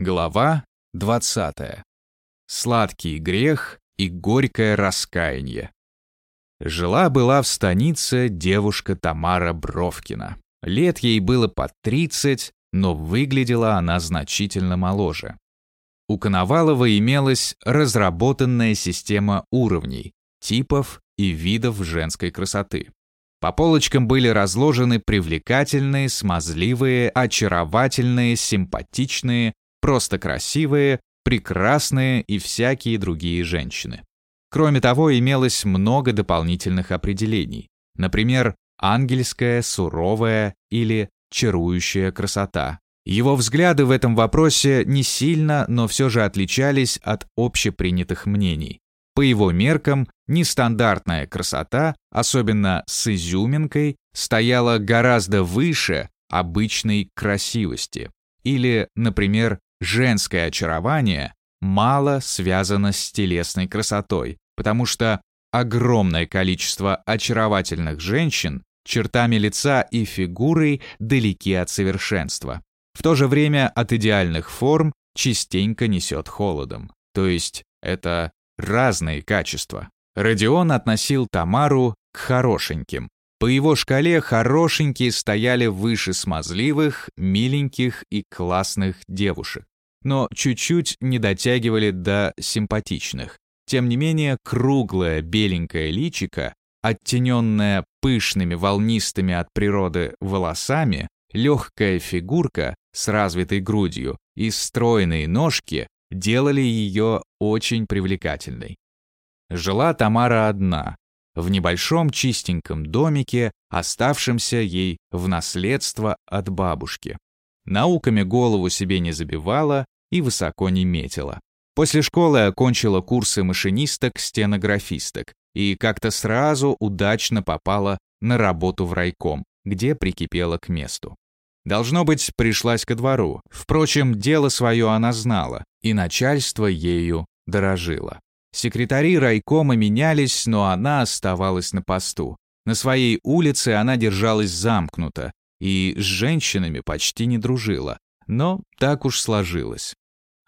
Глава 20. Сладкий грех и горькое раскаяние. Жила-была в станице девушка Тамара Бровкина. Лет ей было под 30, но выглядела она значительно моложе. У Коновалова имелась разработанная система уровней, типов и видов женской красоты. По полочкам были разложены привлекательные, смазливые, очаровательные, симпатичные, просто красивые, прекрасные и всякие другие женщины. Кроме того, имелось много дополнительных определений. Например, ангельская, суровая или чарующая красота. Его взгляды в этом вопросе не сильно, но все же отличались от общепринятых мнений. По его меркам, нестандартная красота, особенно с изюминкой, стояла гораздо выше обычной красивости. Или, например, женское очарование мало связано с телесной красотой, потому что огромное количество очаровательных женщин чертами лица и фигурой далеки от совершенства. В то же время от идеальных форм частенько несет холодом. То есть это разные качества. Родион относил Тамару к хорошеньким. По его шкале хорошенькие стояли выше смазливых, миленьких и классных девушек, но чуть-чуть не дотягивали до симпатичных. Тем не менее, круглое беленькое личико, оттененное пышными волнистыми от природы волосами, легкая фигурка с развитой грудью и стройные ножки делали ее очень привлекательной. Жила Тамара одна, в небольшом чистеньком домике, оставшемся ей в наследство от бабушки. Науками голову себе не забивала и высоко не метила. После школы окончила курсы машинисток-стенографисток и как-то сразу удачно попала на работу в райком, где прикипела к месту. Должно быть, пришлась ко двору. Впрочем, дело свое она знала, и начальство ею дорожило. Секретари райкома менялись, но она оставалась на посту. На своей улице она держалась замкнуто и с женщинами почти не дружила, но так уж сложилось.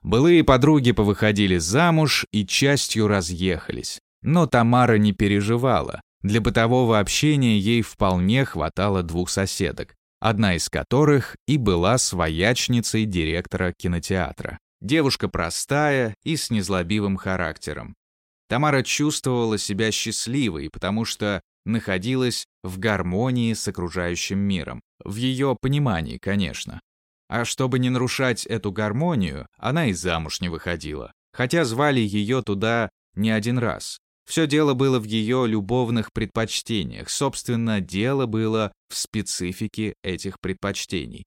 Былые подруги повыходили замуж и частью разъехались. Но Тамара не переживала. Для бытового общения ей вполне хватало двух соседок одна из которых и была своячницей директора кинотеатра. Девушка простая и с незлобивым характером. Тамара чувствовала себя счастливой, потому что находилась в гармонии с окружающим миром. В ее понимании, конечно. А чтобы не нарушать эту гармонию, она и замуж не выходила. Хотя звали ее туда не один раз. Все дело было в ее любовных предпочтениях, собственно, дело было в специфике этих предпочтений.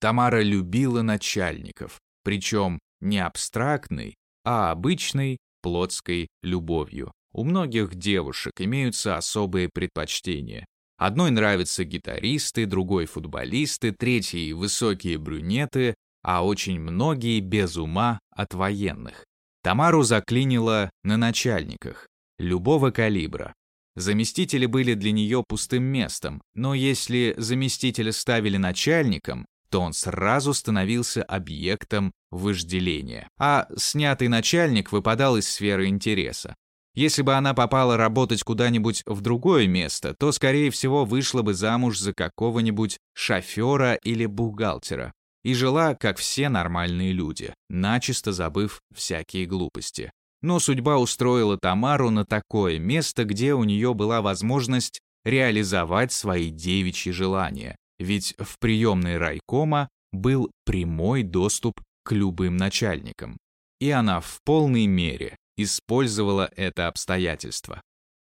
Тамара любила начальников, причем не абстрактной, а обычной плотской любовью. У многих девушек имеются особые предпочтения. Одной нравятся гитаристы, другой футболисты, третьей высокие брюнеты, а очень многие без ума от военных. Тамару заклинило на начальниках любого калибра. Заместители были для нее пустым местом, но если заместителя ставили начальником, то он сразу становился объектом вожделения, а снятый начальник выпадал из сферы интереса. Если бы она попала работать куда-нибудь в другое место, то, скорее всего, вышла бы замуж за какого-нибудь шофера или бухгалтера и жила, как все нормальные люди, начисто забыв всякие глупости. Но судьба устроила Тамару на такое место, где у нее была возможность реализовать свои девичьи желания, ведь в приемной райкома был прямой доступ к любым начальникам. И она в полной мере использовала это обстоятельство.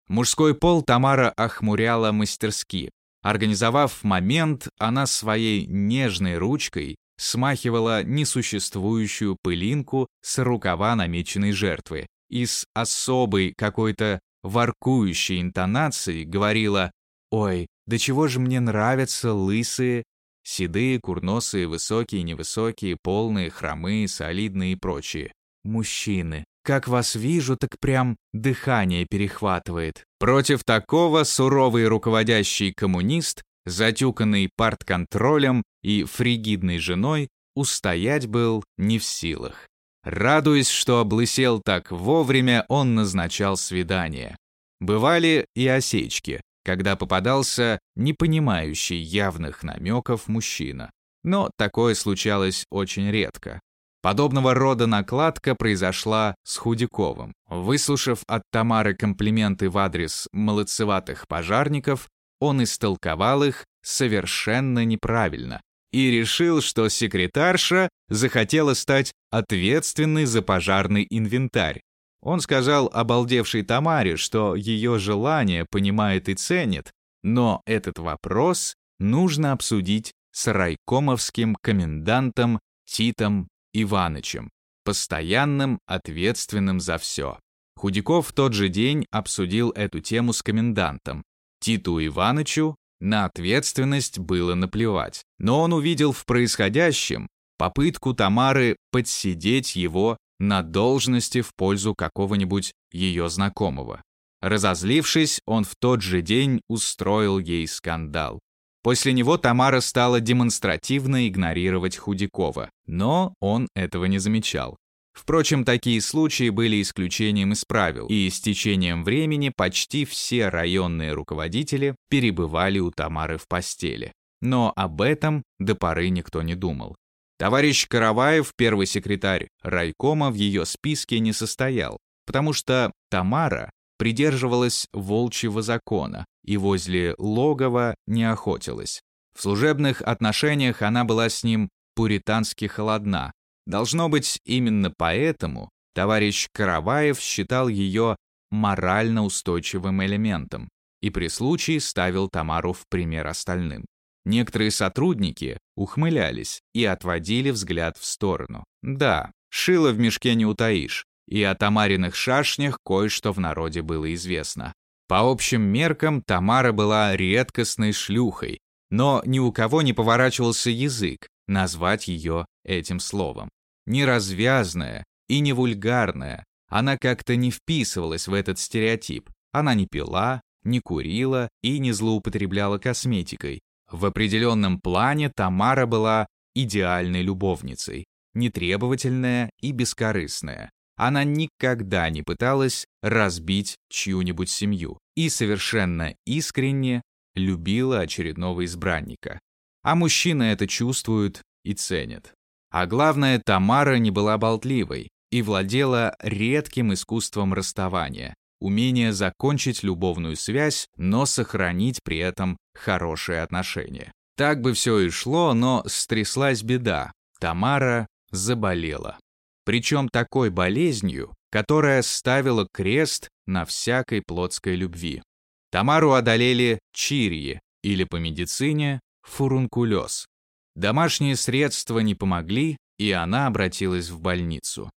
Мужской пол Тамара охмуряла мастерски. Организовав момент, она своей нежной ручкой смахивала несуществующую пылинку с рукава намеченной жертвы и с особой какой-то воркующей интонацией говорила «Ой, да чего же мне нравятся лысые, седые, курносые, высокие, невысокие, полные, хромые, солидные и прочие. Мужчины, как вас вижу, так прям дыхание перехватывает». Против такого суровый руководящий коммунист затюканный партконтролем и фригидной женой, устоять был не в силах. Радуясь, что облысел так вовремя, он назначал свидание. Бывали и осечки, когда попадался не понимающий явных намеков мужчина. Но такое случалось очень редко. Подобного рода накладка произошла с Худяковым. Выслушав от Тамары комплименты в адрес молодцеватых пожарников, он истолковал их совершенно неправильно и решил, что секретарша захотела стать ответственной за пожарный инвентарь. Он сказал обалдевшей Тамаре, что ее желание понимает и ценит, но этот вопрос нужно обсудить с райкомовским комендантом Титом Иванычем, постоянным ответственным за все. Худяков в тот же день обсудил эту тему с комендантом. Титу Иванычу на ответственность было наплевать, но он увидел в происходящем попытку Тамары подсидеть его на должности в пользу какого-нибудь ее знакомого. Разозлившись, он в тот же день устроил ей скандал. После него Тамара стала демонстративно игнорировать Худякова, но он этого не замечал. Впрочем, такие случаи были исключением из правил, и с течением времени почти все районные руководители перебывали у Тамары в постели. Но об этом до поры никто не думал. Товарищ Караваев, первый секретарь райкома, в ее списке не состоял, потому что Тамара придерживалась волчьего закона и возле логова не охотилась. В служебных отношениях она была с ним пуритански холодна, Должно быть, именно поэтому товарищ Караваев считал ее морально устойчивым элементом и при случае ставил Тамару в пример остальным. Некоторые сотрудники ухмылялись и отводили взгляд в сторону. Да, шило в мешке не утаишь, и о Тамариных шашнях кое-что в народе было известно. По общим меркам Тамара была редкостной шлюхой, но ни у кого не поворачивался язык назвать ее этим словом. Неразвязная и не вульгарная, она как-то не вписывалась в этот стереотип. Она не пила, не курила и не злоупотребляла косметикой. В определенном плане Тамара была идеальной любовницей, нетребовательная и бескорыстная. Она никогда не пыталась разбить чью-нибудь семью и совершенно искренне любила очередного избранника. А мужчины это чувствуют и ценят. А главное, Тамара не была болтливой и владела редким искусством расставания, умение закончить любовную связь, но сохранить при этом хорошие отношения. Так бы все и шло, но стряслась беда. Тамара заболела. Причем такой болезнью, которая ставила крест на всякой плотской любви. Тамару одолели чирьи, или по медицине фурункулез. Домашние средства не помогли, и она обратилась в больницу.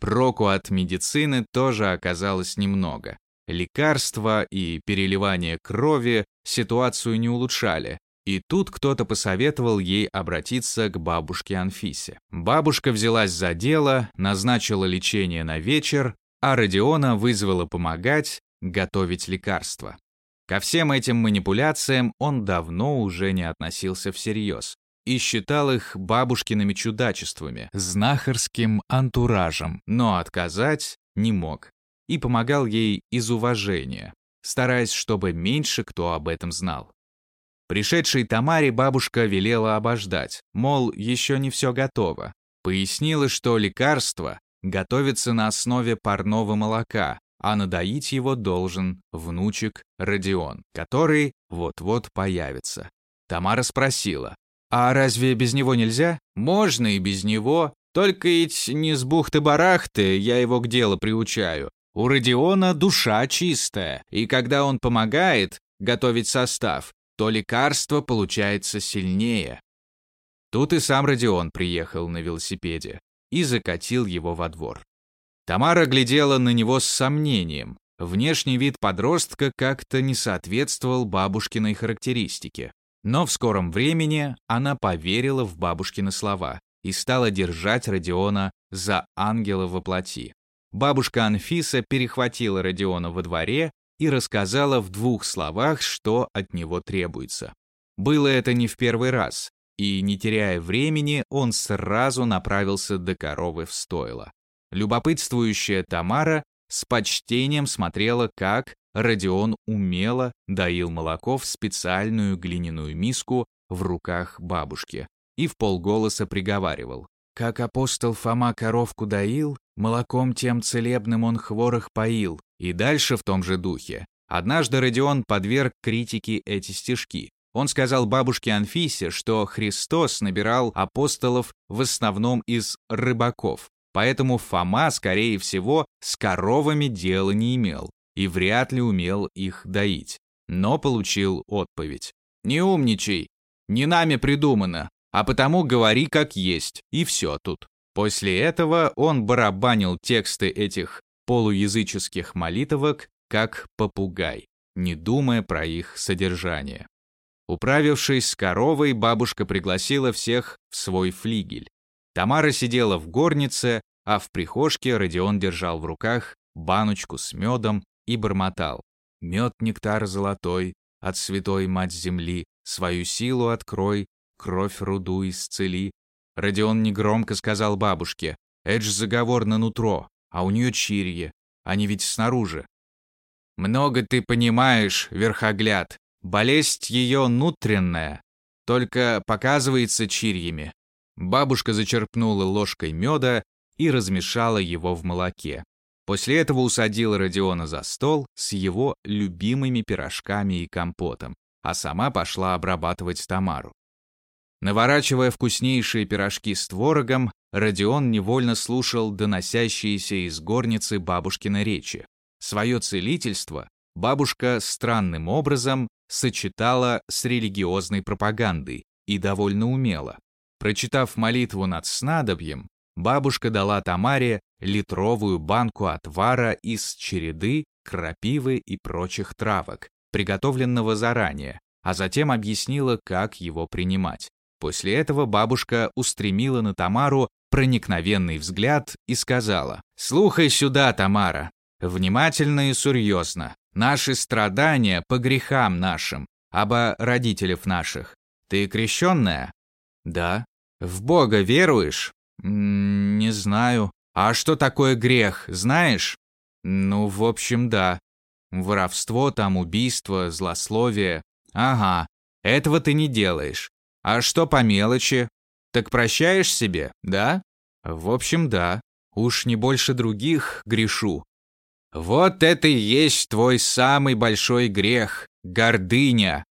Проку от медицины тоже оказалось немного. Лекарства и переливание крови ситуацию не улучшали, и тут кто-то посоветовал ей обратиться к бабушке Анфисе. Бабушка взялась за дело, назначила лечение на вечер, а Родиона вызвала помогать готовить лекарства. Ко всем этим манипуляциям он давно уже не относился всерьез и считал их бабушкиными чудачествами, знахарским антуражем, но отказать не мог и помогал ей из уважения, стараясь, чтобы меньше кто об этом знал. Пришедшей Тамаре бабушка велела обождать, мол, еще не все готово. Пояснила, что лекарство готовится на основе парного молока, а надоить его должен внучек Родион, который вот-вот появится. Тамара спросила, а разве без него нельзя? Можно и без него. Только ведь не с бухты-барахты я его к делу приучаю. У Родиона душа чистая, и когда он помогает готовить состав, то лекарство получается сильнее. Тут и сам Родион приехал на велосипеде и закатил его во двор. Тамара глядела на него с сомнением. Внешний вид подростка как-то не соответствовал бабушкиной характеристике. Но в скором времени она поверила в бабушкины слова и стала держать Родиона за ангела во плоти. Бабушка Анфиса перехватила Родиона во дворе и рассказала в двух словах, что от него требуется. Было это не в первый раз, и, не теряя времени, он сразу направился до коровы в стойло. Любопытствующая Тамара с почтением смотрела, как Родион умело доил молоко в специальную глиняную миску в руках бабушки и в полголоса приговаривал. Как апостол Фома коровку доил, молоком тем целебным он хворых поил. И дальше в том же духе. Однажды Родион подверг критике эти стишки. Он сказал бабушке Анфисе, что Христос набирал апостолов в основном из рыбаков, поэтому Фома, скорее всего, с коровами дела не имел и вряд ли умел их доить. Но получил отповедь. «Не умничай, не нами придумано, а потому говори как есть, и все тут». После этого он барабанил тексты этих полуязыческих молитвок как попугай, не думая про их содержание. Управившись с коровой, бабушка пригласила всех в свой флигель. Тамара сидела в горнице, а в прихожке Родион держал в руках баночку с медом и бормотал. «Мед, нектар золотой, от святой мать земли, свою силу открой, кровь руду исцели». Родион негромко сказал бабушке, «Это ж заговор на нутро, а у нее чирье, они ведь снаружи». «Много ты понимаешь, верхогляд, болезнь ее внутренняя, только показывается чирьями». Бабушка зачерпнула ложкой меда и размешала его в молоке. После этого усадила Родиона за стол с его любимыми пирожками и компотом, а сама пошла обрабатывать Тамару. Наворачивая вкуснейшие пирожки с творогом, Родион невольно слушал доносящиеся из горницы бабушкины речи. Свое целительство бабушка странным образом сочетала с религиозной пропагандой и довольно умело. Прочитав молитву над снадобьем, бабушка дала Тамаре литровую банку отвара из череды, крапивы и прочих травок, приготовленного заранее, а затем объяснила, как его принимать. После этого бабушка устремила на Тамару проникновенный взгляд и сказала, «Слухай сюда, Тамара, внимательно и серьезно. Наши страдания по грехам нашим, обо родителев наших. Ты крещенная?» «Да». «В Бога веруешь?» «Не знаю». «А что такое грех, знаешь?» «Ну, в общем, да. Воровство, там убийство, злословие. Ага, этого ты не делаешь. А что по мелочи? Так прощаешь себе, да?» «В общем, да. Уж не больше других грешу». «Вот это и есть твой самый большой грех — гордыня!»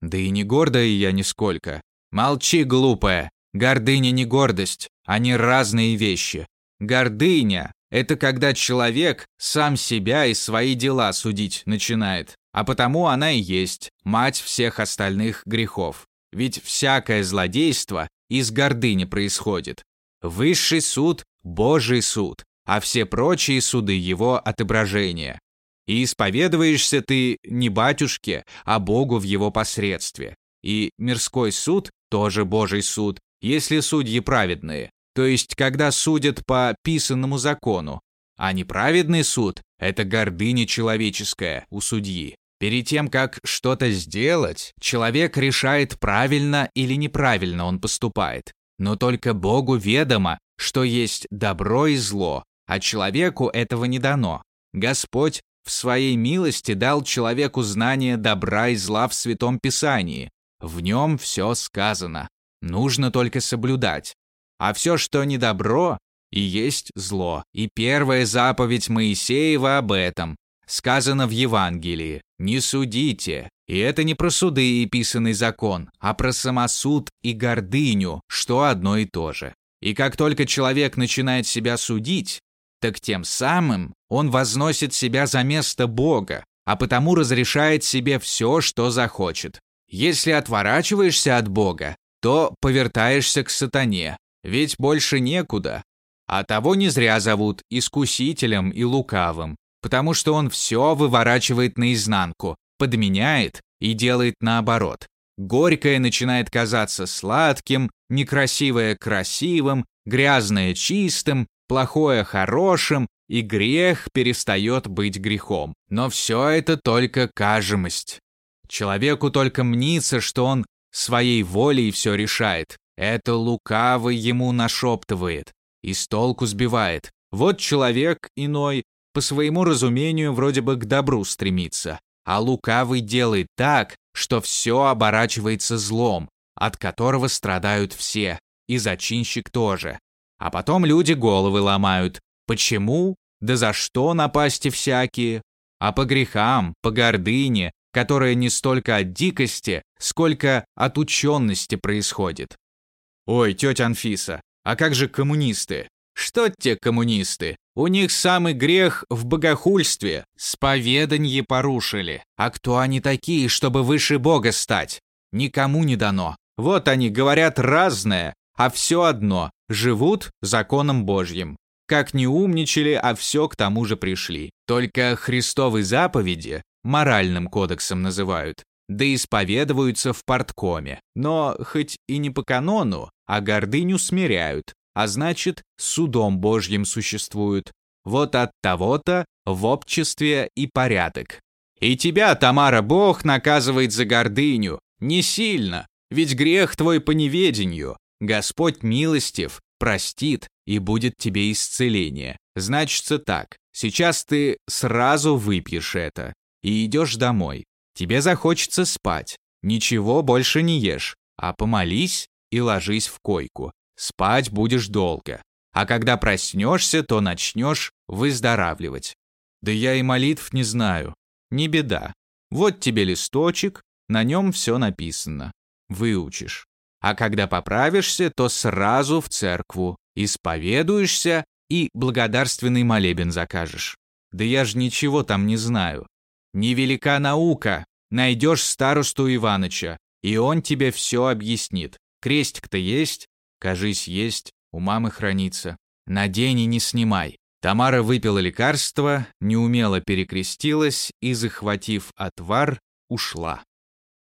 «Да и не гордая я нисколько. Молчи, глупая. Гордыня не гордость, они разные вещи. Гордыня – это когда человек сам себя и свои дела судить начинает, а потому она и есть мать всех остальных грехов. Ведь всякое злодейство из гордыни происходит. Высший суд – Божий суд, а все прочие суды его отображения. И исповедуешься ты не батюшке, а Богу в его посредстве. И мирской суд – тоже Божий суд, если судьи праведные, то есть когда судят по писанному закону, а неправедный суд – это гордыня человеческая у судьи. Перед тем, как что-то сделать, человек решает, правильно или неправильно он поступает. Но только Богу ведомо, что есть добро и зло, а человеку этого не дано. Господь в своей милости дал человеку знание добра и зла в Святом Писании. В нем все сказано. Нужно только соблюдать. А все, что не добро, и есть зло. И первая заповедь Моисеева об этом. Сказано в Евангелии «Не судите». И это не про суды и писанный закон, а про самосуд и гордыню, что одно и то же. И как только человек начинает себя судить, так тем самым он возносит себя за место Бога, а потому разрешает себе все, что захочет. Если отворачиваешься от Бога, то повертаешься к сатане, ведь больше некуда. А того не зря зовут искусителем и лукавым, потому что он все выворачивает наизнанку, подменяет и делает наоборот. Горькое начинает казаться сладким, некрасивое красивым, грязное чистым, плохое хорошим, и грех перестает быть грехом. Но все это только кажемость. Человеку только мнится, что он своей волей все решает. Это лукавый ему нашептывает и с толку сбивает. Вот человек иной по своему разумению вроде бы к добру стремится, а лукавый делает так, что все оборачивается злом, от которого страдают все, и зачинщик тоже. А потом люди головы ломают. Почему? Да за что напасти всякие? А по грехам, по гордыне, которая не столько от дикости, сколько от учености происходит. Ой, тетя Анфиса, а как же коммунисты? Что те коммунисты? У них самый грех в богохульстве, споведанье порушили. А кто они такие, чтобы выше Бога стать? Никому не дано. Вот они говорят разное, а все одно, живут законом Божьим. Как не умничали, а все к тому же пришли. Только Христовы заповеди моральным кодексом называют, да исповедуются в порткоме. Но хоть и не по канону, а гордыню смиряют, а значит, судом Божьим существуют. Вот от того-то в обществе и порядок. И тебя, Тамара, Бог наказывает за гордыню. Не сильно, ведь грех твой по неведению. Господь милостив, простит, и будет тебе исцеление. Значится так, сейчас ты сразу выпьешь это и идешь домой. Тебе захочется спать, ничего больше не ешь, а помолись и ложись в койку. Спать будешь долго. А когда проснешься, то начнешь выздоравливать. Да я и молитв не знаю. Не беда. Вот тебе листочек, на нем все написано. Выучишь. А когда поправишься, то сразу в церкву. Исповедуешься и благодарственный молебен закажешь. Да я ж ничего там не знаю. Невелика наука. Найдешь старосту Иваныча, и он тебе все объяснит. Крестик-то есть? Кажись, есть, у мамы хранится. Надень и не снимай. Тамара выпила лекарство, неумело перекрестилась и, захватив отвар, ушла.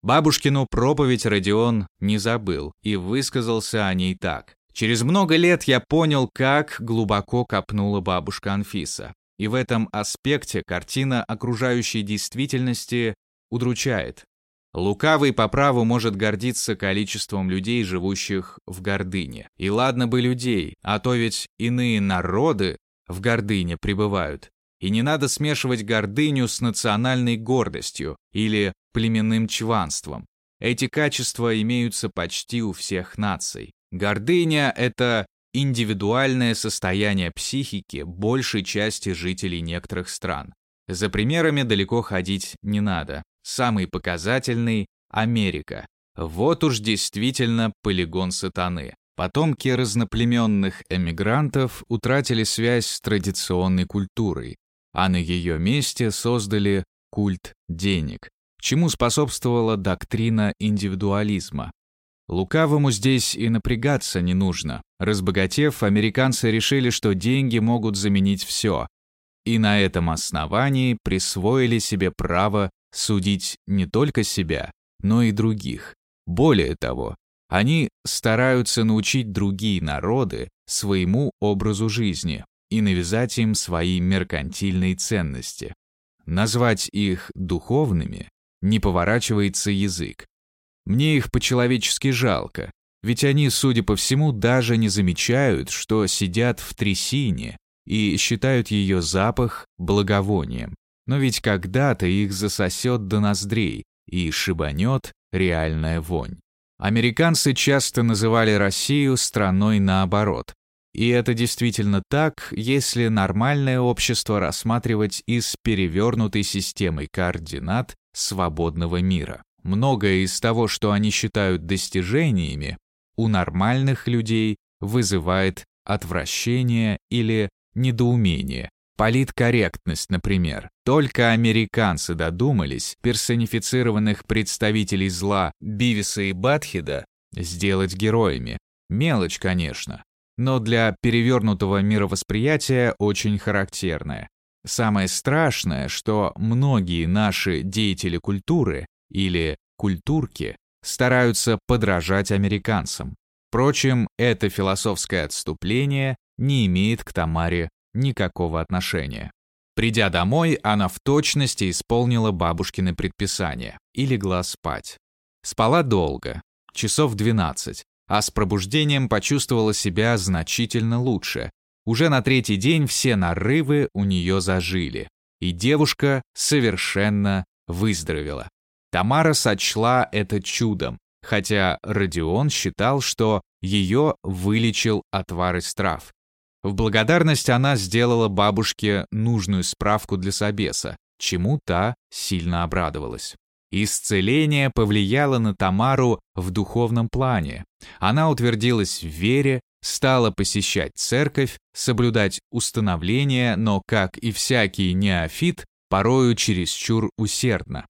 Бабушкину проповедь Родион не забыл и высказался о ней так. Через много лет я понял, как глубоко копнула бабушка Анфиса. И в этом аспекте картина окружающей действительности удручает. Лукавый по праву может гордиться количеством людей, живущих в гордыне. И ладно бы людей, а то ведь иные народы в гордыне пребывают. И не надо смешивать гордыню с национальной гордостью или племенным чванством. Эти качества имеются почти у всех наций. Гордыня – это индивидуальное состояние психики большей части жителей некоторых стран. За примерами далеко ходить не надо. Самый показательный – Америка. Вот уж действительно полигон сатаны. Потомки разноплеменных эмигрантов утратили связь с традиционной культурой, а на ее месте создали культ денег, чему способствовала доктрина индивидуализма. Лукавому здесь и напрягаться не нужно. Разбогатев, американцы решили, что деньги могут заменить все, и на этом основании присвоили себе право судить не только себя, но и других. Более того, они стараются научить другие народы своему образу жизни и навязать им свои меркантильные ценности. Назвать их духовными не поворачивается язык. Мне их по-человечески жалко, ведь они, судя по всему, даже не замечают, что сидят в трясине и считают ее запах благовонием. Но ведь когда-то их засосет до ноздрей и шибанет реальная вонь. Американцы часто называли Россию страной наоборот. И это действительно так, если нормальное общество рассматривать из перевернутой системой координат свободного мира. Многое из того, что они считают достижениями, у нормальных людей вызывает отвращение или недоумение, Политкорректность, например. Только американцы додумались персонифицированных представителей зла Бивиса и Батхида сделать героями. Мелочь, конечно, но для перевернутого мировосприятия очень характерная. Самое страшное, что многие наши деятели культуры или культурки стараются подражать американцам. Впрочем, это философское отступление не имеет к Тамаре никакого отношения. Придя домой, она в точности исполнила бабушкины предписания и легла спать. Спала долго. часов 12, а с пробуждением почувствовала себя значительно лучше. Уже на третий день все нарывы у нее зажили, и девушка совершенно выздоровела. Тамара сочла это чудом, хотя Родион считал, что ее вылечил отвар из трав. В благодарность она сделала бабушке нужную справку для собеса, чему та сильно обрадовалась. Исцеление повлияло на Тамару в духовном плане. Она утвердилась в вере, стала посещать церковь, соблюдать установления, но, как и всякий неофит, порою чересчур усердно.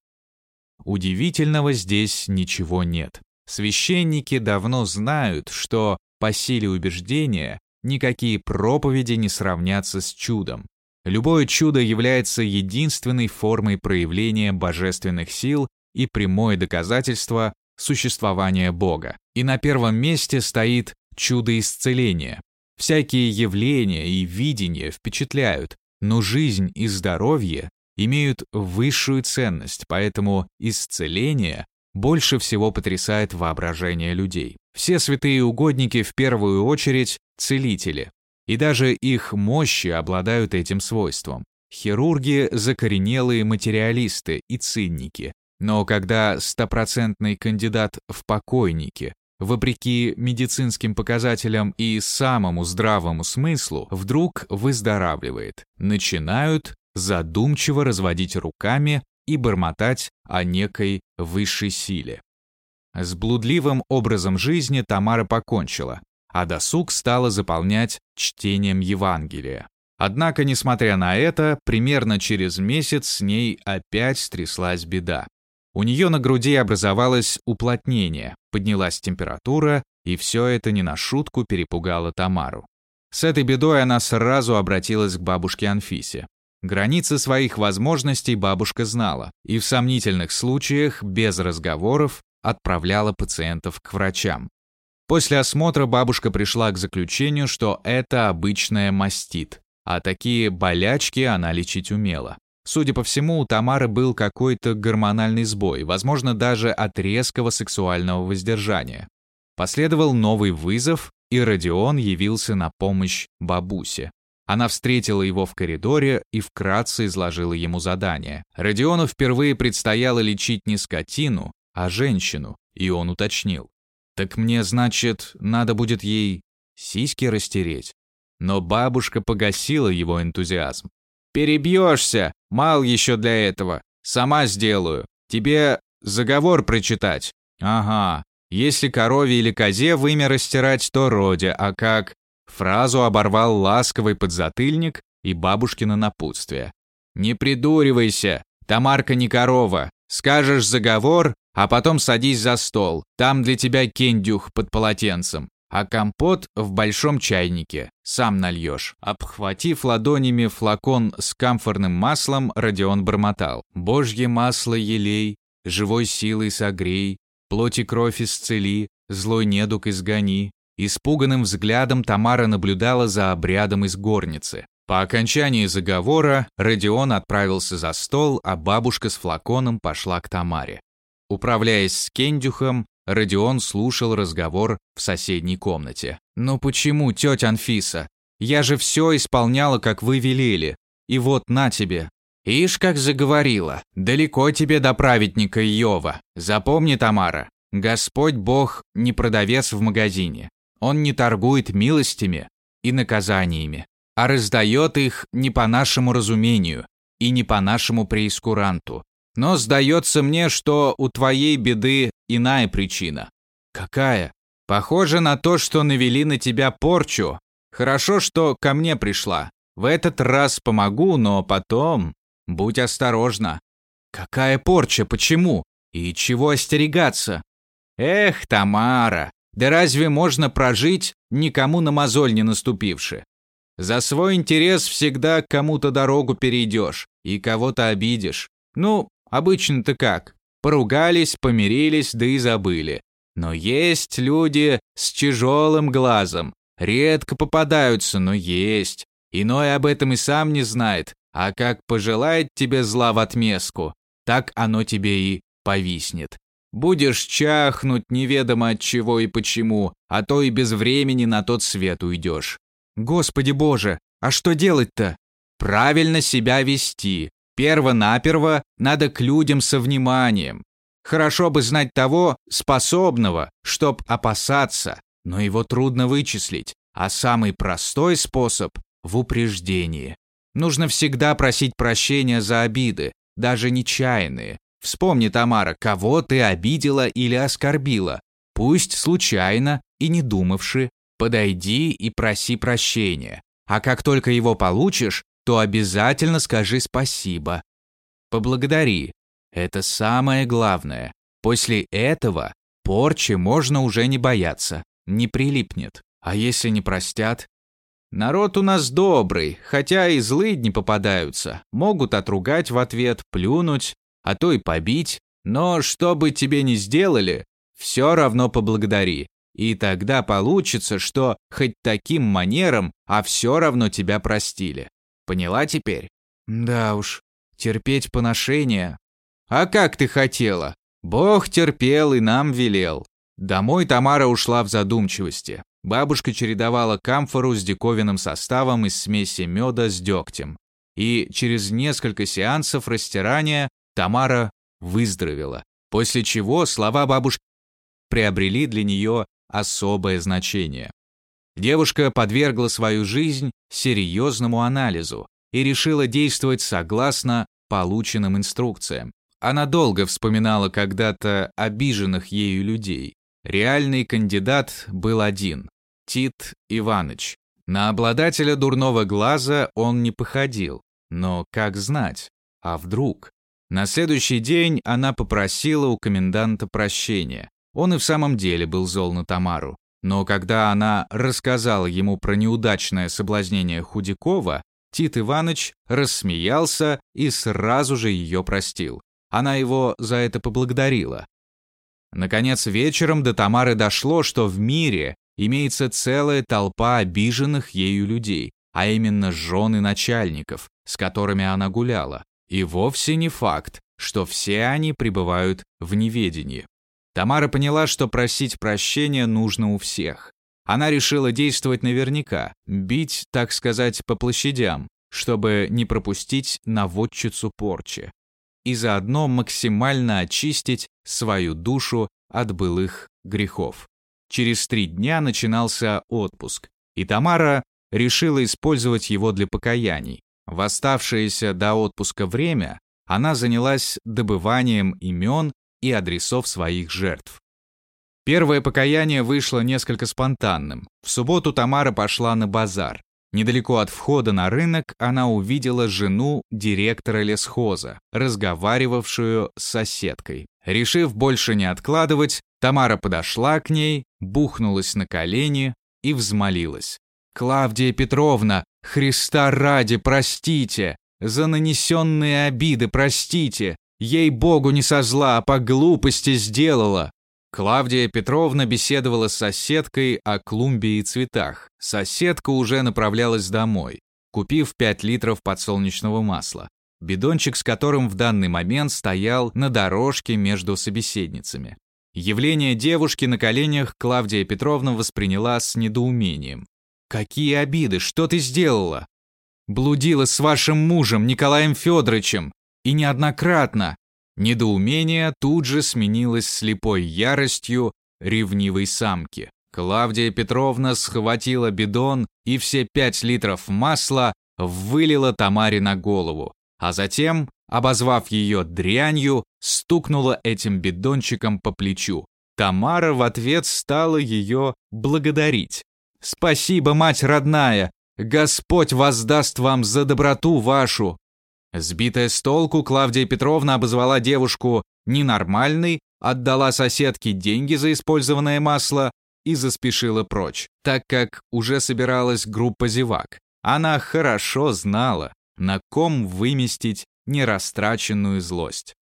Удивительного здесь ничего нет. Священники давно знают, что по силе убеждения никакие проповеди не сравнятся с чудом. Любое чудо является единственной формой проявления божественных сил и прямое доказательство существования Бога. И на первом месте стоит чудо исцеления. Всякие явления и видения впечатляют, но жизнь и здоровье имеют высшую ценность, поэтому исцеление больше всего потрясает воображение людей. Все святые угодники в первую очередь целители, и даже их мощи обладают этим свойством. Хирурги – закоренелые материалисты и цинники, но когда стопроцентный кандидат в покойники, вопреки медицинским показателям и самому здравому смыслу, вдруг выздоравливает, начинают задумчиво разводить руками и бормотать о некой высшей силе. С блудливым образом жизни Тамара покончила, а досуг стала заполнять чтением Евангелия. Однако, несмотря на это, примерно через месяц с ней опять стряслась беда. У нее на груди образовалось уплотнение, поднялась температура, и все это не на шутку перепугало Тамару. С этой бедой она сразу обратилась к бабушке Анфисе. Границы своих возможностей бабушка знала и в сомнительных случаях без разговоров отправляла пациентов к врачам. После осмотра бабушка пришла к заключению, что это обычная мастит, а такие болячки она лечить умела. Судя по всему, у Тамары был какой-то гормональный сбой, возможно, даже от резкого сексуального воздержания. Последовал новый вызов, и Родион явился на помощь бабусе. Она встретила его в коридоре и вкратце изложила ему задание. Родиону впервые предстояло лечить не скотину, а женщину, и он уточнил. «Так мне, значит, надо будет ей сиськи растереть?» Но бабушка погасила его энтузиазм. «Перебьешься! Мал еще для этого. Сама сделаю. Тебе заговор прочитать. Ага. Если корове или козе вымя растирать, то роде, а как Фразу оборвал ласковый подзатыльник и бабушкино напутствие. «Не придуривайся, Тамарка не корова. Скажешь заговор, а потом садись за стол. Там для тебя кендюх под полотенцем. А компот в большом чайнике. Сам нальешь». Обхватив ладонями флакон с камфорным маслом, Родион бормотал. «Божье масло елей, живой силой согрей, плоть и кровь исцели, злой недуг изгони, Испуганным взглядом Тамара наблюдала за обрядом из горницы. По окончании заговора Родион отправился за стол, а бабушка с флаконом пошла к Тамаре. Управляясь с Кендюхом, Родион слушал разговор в соседней комнате. «Ну почему, тетя Анфиса? Я же все исполняла, как вы велели. И вот на тебе». «Ишь, как заговорила. Далеко тебе до праведника Иова. Запомни, Тамара, Господь Бог не продавец в магазине. Он не торгует милостями и наказаниями, а раздает их не по нашему разумению и не по нашему преискуранту. Но сдается мне, что у твоей беды иная причина. Какая? Похоже на то, что навели на тебя порчу. Хорошо, что ко мне пришла. В этот раз помогу, но потом... Будь осторожна. Какая порча? Почему? И чего остерегаться? Эх, Тамара, да разве можно прожить, никому на мозоль не наступивши? За свой интерес всегда кому-то дорогу перейдешь и кого-то обидишь. Ну, обычно-то как? Поругались, помирились, да и забыли. Но есть люди с тяжелым глазом. Редко попадаются, но есть. Иной об этом и сам не знает, а как пожелает тебе зла в отместку, так оно тебе и повиснет. Будешь чахнуть неведомо от чего и почему, а то и без времени на тот свет уйдешь. Господи боже, а что делать-то? Правильно себя вести. Перво-наперво надо к людям со вниманием. Хорошо бы знать того, способного, чтоб опасаться, но его трудно вычислить, а самый простой способ – в упреждении. Нужно всегда просить прощения за обиды, даже нечаянные. Вспомни, Тамара, кого ты обидела или оскорбила. Пусть случайно и не думавши, подойди и проси прощения. А как только его получишь, то обязательно скажи спасибо. Поблагодари, это самое главное. После этого порчи можно уже не бояться, не прилипнет. А если не простят? Народ у нас добрый, хотя и злые попадаются. Могут отругать в ответ, плюнуть, а то и побить. Но что бы тебе ни сделали, все равно поблагодари. И тогда получится, что хоть таким манером, а все равно тебя простили. Поняла теперь? Да уж, терпеть поношение а как ты хотела? Бог терпел и нам велел. Домой Тамара ушла в задумчивости. Бабушка чередовала камфору с диковинным составом из смеси меда с дегтем. И через несколько сеансов растирания Тамара выздоровела. После чего слова бабушки приобрели для нее особое значение. Девушка подвергла свою жизнь серьезному анализу и решила действовать согласно полученным инструкциям. Она долго вспоминала когда-то обиженных ею людей. Реальный кандидат был один – Тит Иваныч. На обладателя дурного глаза он не походил. Но как знать? А вдруг? На следующий день она попросила у коменданта прощения. Он и в самом деле был зол на Тамару. Но когда она рассказала ему про неудачное соблазнение Худякова, Тит Иваныч рассмеялся и сразу же ее простил. Она его за это поблагодарила. Наконец, вечером до Тамары дошло, что в мире имеется целая толпа обиженных ею людей, а именно жены начальников, с которыми она гуляла. И вовсе не факт, что все они пребывают в неведении. Тамара поняла, что просить прощения нужно у всех. Она решила действовать наверняка, бить, так сказать, по площадям, чтобы не пропустить наводчицу порчи и заодно максимально очистить свою душу от былых грехов. Через три дня начинался отпуск, и Тамара решила использовать его для покаяний. В оставшееся до отпуска время она занялась добыванием имен и адресов своих жертв. Первое покаяние вышло несколько спонтанным. В субботу Тамара пошла на базар. Недалеко от входа на рынок она увидела жену директора лесхоза, разговаривавшую с соседкой. Решив больше не откладывать, Тамара подошла к ней, бухнулась на колени и взмолилась. «Клавдия Петровна, Христа ради, простите! За нанесенные обиды простите! Ей-богу не со зла, а по глупости сделала! Клавдия Петровна беседовала с соседкой о клумбе и цветах. Соседка уже направлялась домой, купив 5 литров подсолнечного масла, бидончик с которым в данный момент стоял на дорожке между собеседницами. Явление девушки на коленях Клавдия Петровна восприняла с недоумением. «Какие обиды? Что ты сделала?» «Блудила с вашим мужем Николаем Федоровичем. И неоднократно. Недоумение тут же сменилось слепой яростью ревнивой самки. Клавдия Петровна схватила бидон и все пять литров масла вылила Тамаре на голову, а затем, обозвав ее дрянью, стукнула этим бидончиком по плечу. Тамара в ответ стала ее благодарить. «Спасибо, мать родная! Господь воздаст вам за доброту вашу! Сбитая с толку, Клавдия Петровна обозвала девушку ненормальной, отдала соседке деньги за использованное масло и заспешила прочь, так как уже собиралась группа зевак. Она хорошо знала, на ком выместить нерастраченную злость.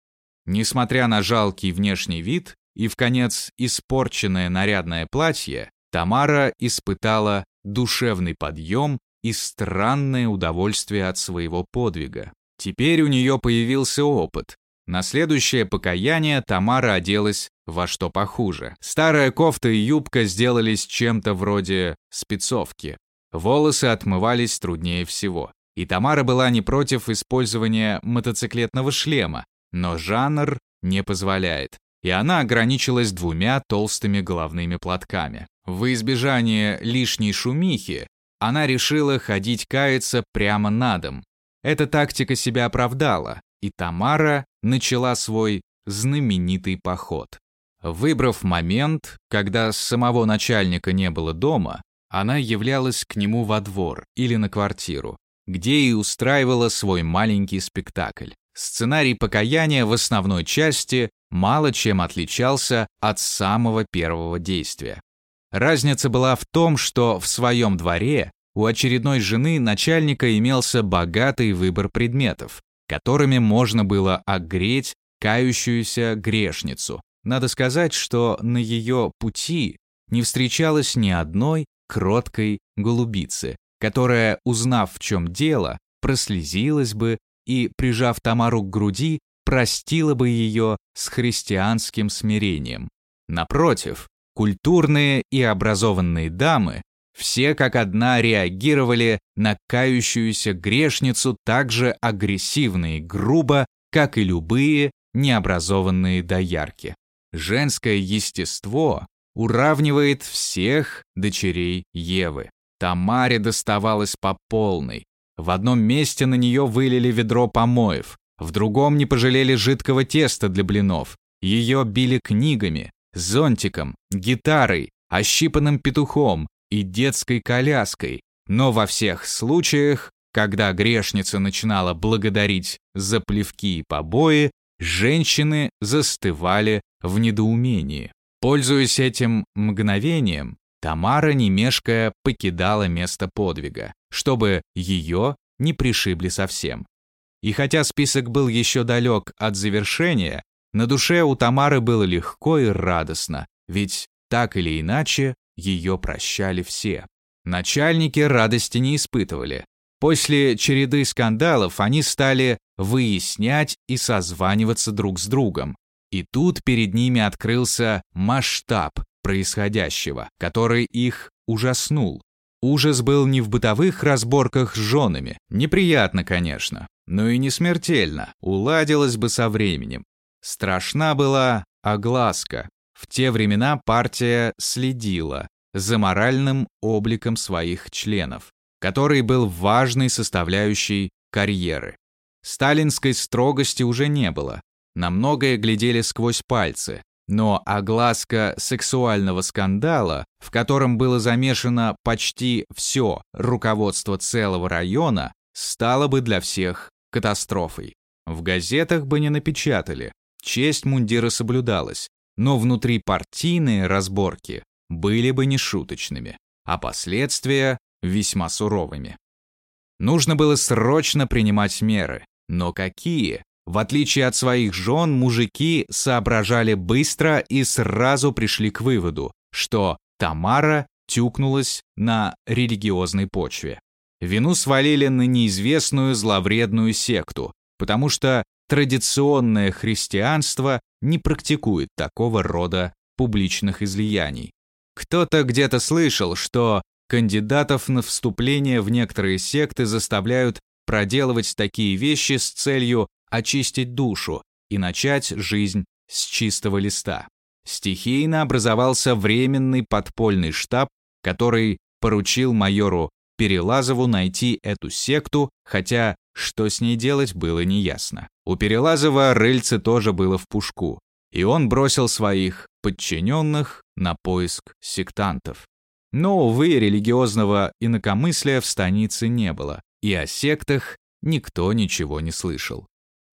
Несмотря на жалкий внешний вид и, в конец, испорченное нарядное платье, Тамара испытала душевный подъем и странное удовольствие от своего подвига. Теперь у нее появился опыт. На следующее покаяние Тамара оделась во что похуже. Старая кофта и юбка сделались чем-то вроде спецовки. Волосы отмывались труднее всего. И Тамара была не против использования мотоциклетного шлема, но жанр не позволяет, и она ограничилась двумя толстыми головными платками. В избежание лишней шумихи она решила ходить каяться прямо на дом. Эта тактика себя оправдала, и Тамара начала свой знаменитый поход. Выбрав момент, когда самого начальника не было дома, она являлась к нему во двор или на квартиру, где и устраивала свой маленький спектакль. Сценарий покаяния в основной части мало чем отличался от самого первого действия. Разница была в том, что в своем дворе у очередной жены начальника имелся богатый выбор предметов, которыми можно было огреть кающуюся грешницу. Надо сказать, что на ее пути не встречалось ни одной кроткой голубицы, которая, узнав, в чем дело, прослезилась бы и, прижав Тамару к груди, простила бы ее с христианским смирением. Напротив, культурные и образованные дамы все как одна реагировали на кающуюся грешницу так же агрессивно и грубо, как и любые необразованные доярки. Женское естество уравнивает всех дочерей Евы. Тамаре доставалось по полной. В одном месте на нее вылили ведро помоев, в другом не пожалели жидкого теста для блинов. Ее били книгами, зонтиком, гитарой, ощипанным петухом и детской коляской. Но во всех случаях, когда грешница начинала благодарить за плевки и побои, женщины застывали в недоумении. Пользуясь этим мгновением, Тамара, не мешкая, покидала место подвига, чтобы ее не пришибли совсем. И хотя список был еще далек от завершения, на душе у Тамары было легко и радостно, ведь так или иначе ее прощали все. Начальники радости не испытывали. После череды скандалов они стали выяснять и созваниваться друг с другом. И тут перед ними открылся масштаб происходящего, который их ужаснул. Ужас был не в бытовых разборках с женами. Неприятно, конечно, но и не смертельно. Уладилось бы со временем. Страшна была огласка. В те времена партия следила за моральным обликом своих членов, который был важной составляющей карьеры. Сталинской строгости уже не было. На многое глядели сквозь пальцы, но огласка сексуального скандала, в котором было замешано почти все руководство целого района, стала бы для всех катастрофой. В газетах бы не напечатали, честь мундира соблюдалась, но внутри партийные разборки были бы нешуточными, а последствия весьма суровыми. Нужно было срочно принимать меры, но какие? В отличие от своих жен, мужики соображали быстро и сразу пришли к выводу, что Тамара тюкнулась на религиозной почве. Вину свалили на неизвестную зловредную секту, потому что традиционное христианство не практикует такого рода публичных излияний. Кто-то где-то слышал, что кандидатов на вступление в некоторые секты заставляют проделывать такие вещи с целью очистить душу и начать жизнь с чистого листа. Стихийно образовался временный подпольный штаб, который поручил майору Перелазову найти эту секту, хотя что с ней делать было неясно. У Перелазова рыльце тоже было в пушку, и он бросил своих подчиненных на поиск сектантов. Но, увы, религиозного инакомыслия в станице не было, и о сектах никто ничего не слышал.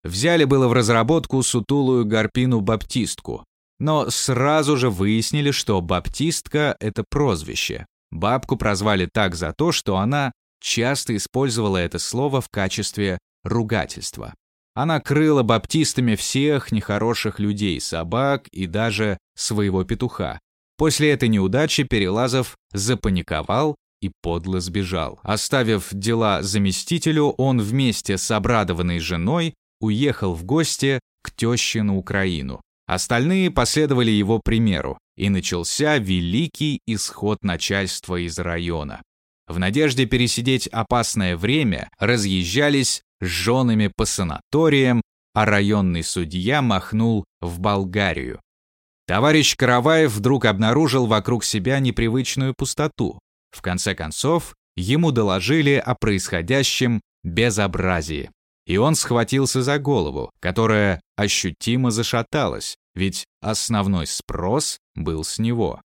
Взяли было в разработку сутулую гарпину-баптистку, но сразу же выяснили, что баптистка — это прозвище. Бабку прозвали так за то, что она часто использовала это слово в качестве ругательства. Она крыла баптистами всех нехороших людей, собак и даже своего петуха. После этой неудачи Перелазов запаниковал и подло сбежал. Оставив дела заместителю, он вместе с обрадованной женой уехал в гости к теще на Украину. Остальные последовали его примеру, и начался великий исход начальства из района. В надежде пересидеть опасное время разъезжались с женами по санаториям, а районный судья махнул в Болгарию. Товарищ Караваев вдруг обнаружил вокруг себя непривычную пустоту. В конце концов, ему доложили о происходящем безобразии. И он схватился за голову, которая ощутимо зашаталась, ведь основной спрос был с него.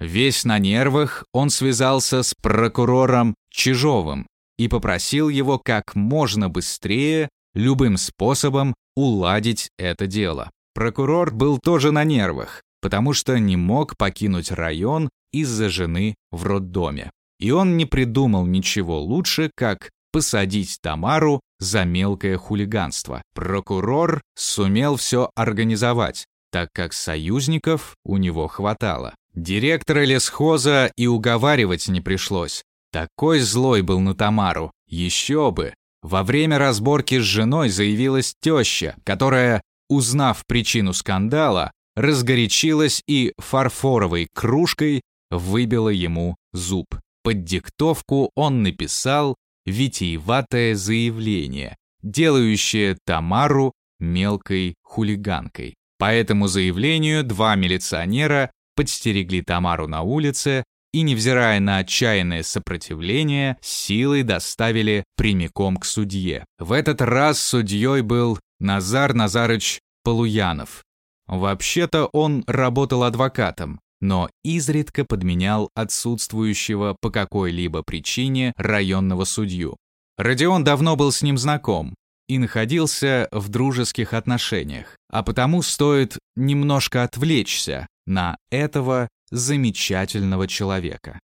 Весь на нервах он связался с прокурором Чижовым и попросил его как можно быстрее любым способом уладить это дело. Прокурор был тоже на нервах, потому что не мог покинуть район из-за жены в роддоме. И он не придумал ничего лучше, как посадить Тамару за мелкое хулиганство. Прокурор сумел все организовать, так как союзников у него хватало. Директора лесхоза и уговаривать не пришлось. Такой злой был на Тамару. Еще бы. Во время разборки с женой заявилась теща, которая, узнав причину скандала, разгорячилась и фарфоровой кружкой выбила ему зуб. Под диктовку он написал витиеватое заявление, делающее Тамару мелкой хулиганкой. По этому заявлению два милиционера подстерегли Тамару на улице и, невзирая на отчаянное сопротивление, силой доставили прямиком к судье. В этот раз судьей был Назар Назарыч Полуянов. Вообще-то он работал адвокатом, но изредка подменял отсутствующего по какой-либо причине районного судью. Родион давно был с ним знаком, и находился в дружеских отношениях, а потому стоит немножко отвлечься на этого замечательного человека.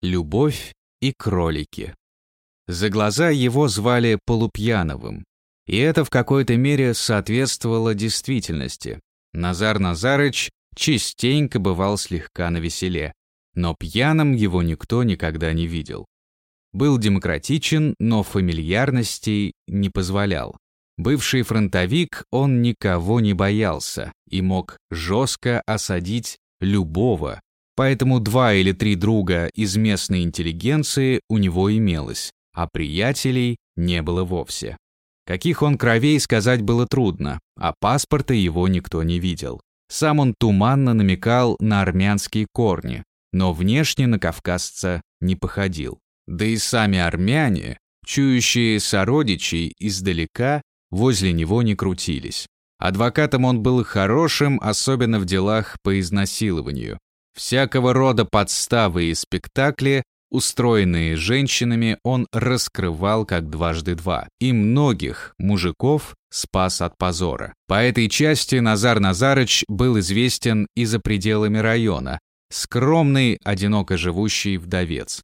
Любовь и кролики. За глаза его звали Полупьяновым, и это в какой-то мере соответствовало действительности. Назар Назарыч частенько бывал слегка навеселе, но пьяным его никто никогда не видел. Был демократичен, но фамильярностей не позволял. Бывший фронтовик, он никого не боялся и мог жестко осадить любого, поэтому два или три друга из местной интеллигенции у него имелось, а приятелей не было вовсе. Каких он кровей сказать было трудно, а паспорта его никто не видел. Сам он туманно намекал на армянские корни, но внешне на кавказца не походил. Да и сами армяне, чующие сородичей издалека, возле него не крутились. Адвокатом он был хорошим, особенно в делах по изнасилованию. Всякого рода подставы и спектакли, устроенные женщинами, он раскрывал как дважды два. И многих мужиков спас от позора. По этой части Назар Назарыч был известен и за пределами района. Скромный, одиноко живущий вдовец.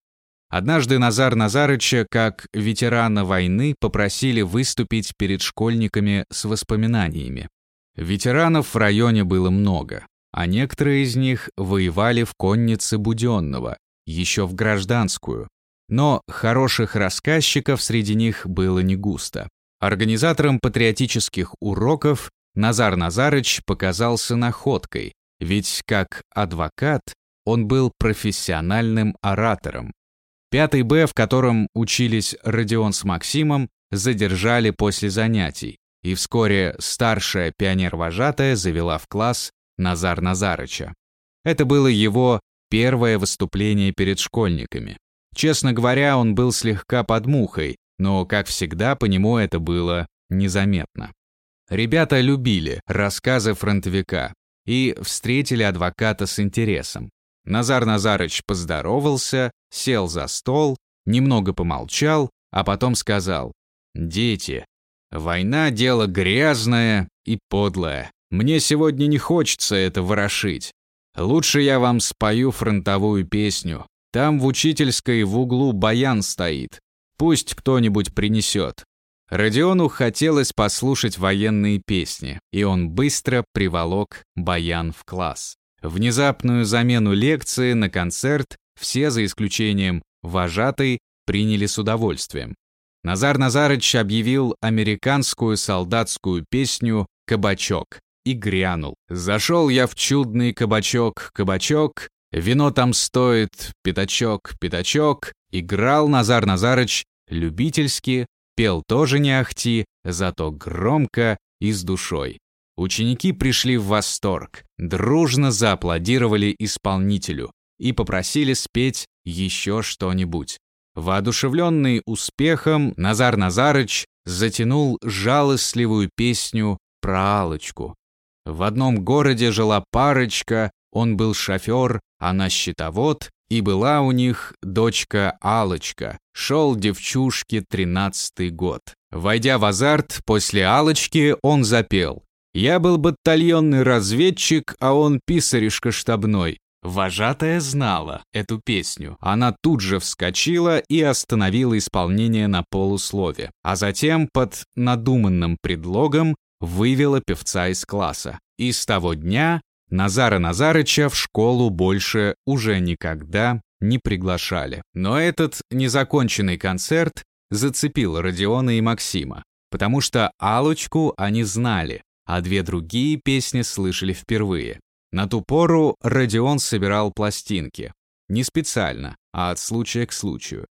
Однажды Назар Назарыча, как ветерана войны, попросили выступить перед школьниками с воспоминаниями. Ветеранов в районе было много, а некоторые из них воевали в коннице Буденного, еще в гражданскую. Но хороших рассказчиков среди них было не густо. Организатором патриотических уроков Назар Назарыч показался находкой, ведь как адвокат он был профессиональным оратором, Пятый Б, в котором учились Родион с Максимом, задержали после занятий, и вскоре старшая пионер-вожатая завела в класс Назар Назарыча. Это было его первое выступление перед школьниками. Честно говоря, он был слегка под мухой, но, как всегда, по нему это было незаметно. Ребята любили рассказы фронтовика и встретили адвоката с интересом. Назар Назарыч поздоровался, сел за стол, немного помолчал, а потом сказал, «Дети, война — дело грязное и подлое. Мне сегодня не хочется это ворошить. Лучше я вам спою фронтовую песню. Там в учительской в углу баян стоит. Пусть кто-нибудь принесет». Родиону хотелось послушать военные песни, и он быстро приволок баян в класс. Внезапную замену лекции на концерт все, за исключением вожатой, приняли с удовольствием. Назар Назарыч объявил американскую солдатскую песню «Кабачок». и грянул. Зашел я в чудный кабачок, кабачок, вино там стоит, пятачок, пятачок. Играл Назар Назарыч любительски, пел тоже не ахти, зато громко и с душой. Ученики пришли в восторг, дружно зааплодировали исполнителю и попросили спеть еще что-нибудь. Воодушевленный успехом, Назар Назарыч затянул жалостливую песню про Алочку. В одном городе жила парочка, он был шофер, она счетовод, и была у них дочка Алочка. Шел девчушке тринадцатый год. Войдя в азарт, после Алочки он запел. «Я был батальонный разведчик, а он писаришка штабной. Вожатая знала эту песню. Она тут же вскочила и остановила исполнение на полуслове, а затем под надуманным предлогом вывела певца из класса. И с того дня Назара Назарыча в школу больше уже никогда не приглашали. Но этот незаконченный концерт зацепил Родиона и Максима, потому что Алочку они знали, а две другие песни слышали впервые. На ту пору Родион собирал пластинки. Не специально, а от случая к случаю.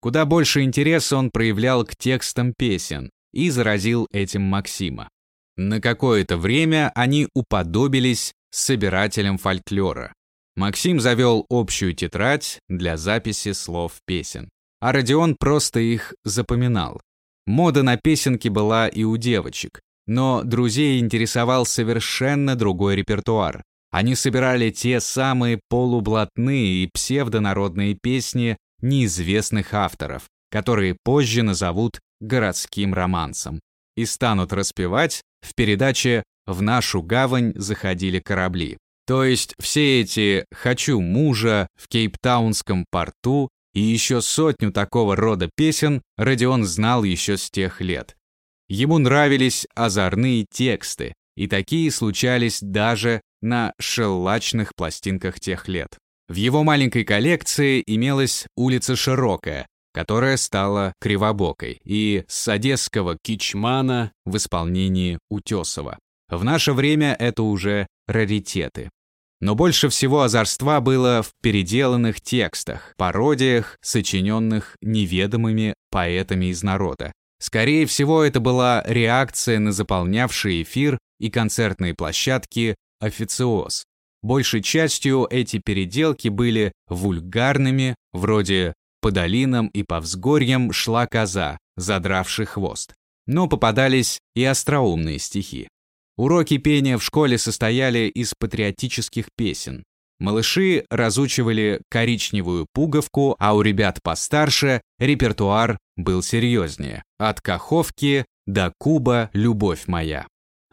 Куда больше интереса он проявлял к текстам песен и заразил этим Максима. На какое-то время они уподобились собирателям фольклора. Максим завел общую тетрадь для записи слов песен, а Родион просто их запоминал. Мода на песенки была и у девочек, но друзей интересовал совершенно другой репертуар. Они собирали те самые полублатные и псевдонародные песни неизвестных авторов, которые позже назовут городским романсом, и станут распевать в передаче «В нашу гавань заходили корабли». То есть все эти «Хочу мужа» в Кейптаунском порту и еще сотню такого рода песен Родион знал еще с тех лет. Ему нравились озорные тексты, и такие случались даже на шеллачных пластинках тех лет. В его маленькой коллекции имелась улица Широкая, которая стала кривобокой, и с одесского кичмана в исполнении Утесова. В наше время это уже раритеты. Но больше всего озорства было в переделанных текстах, пародиях, сочиненных неведомыми поэтами из народа. Скорее всего, это была реакция на заполнявший эфир и концертные площадки официоз. Большей частью эти переделки были вульгарными, вроде «по долинам и по взгорьям шла коза, задравший хвост». Но попадались и остроумные стихи. Уроки пения в школе состояли из патриотических песен. Малыши разучивали коричневую пуговку, а у ребят постарше репертуар был серьезнее. От Каховки до Куба «Любовь моя».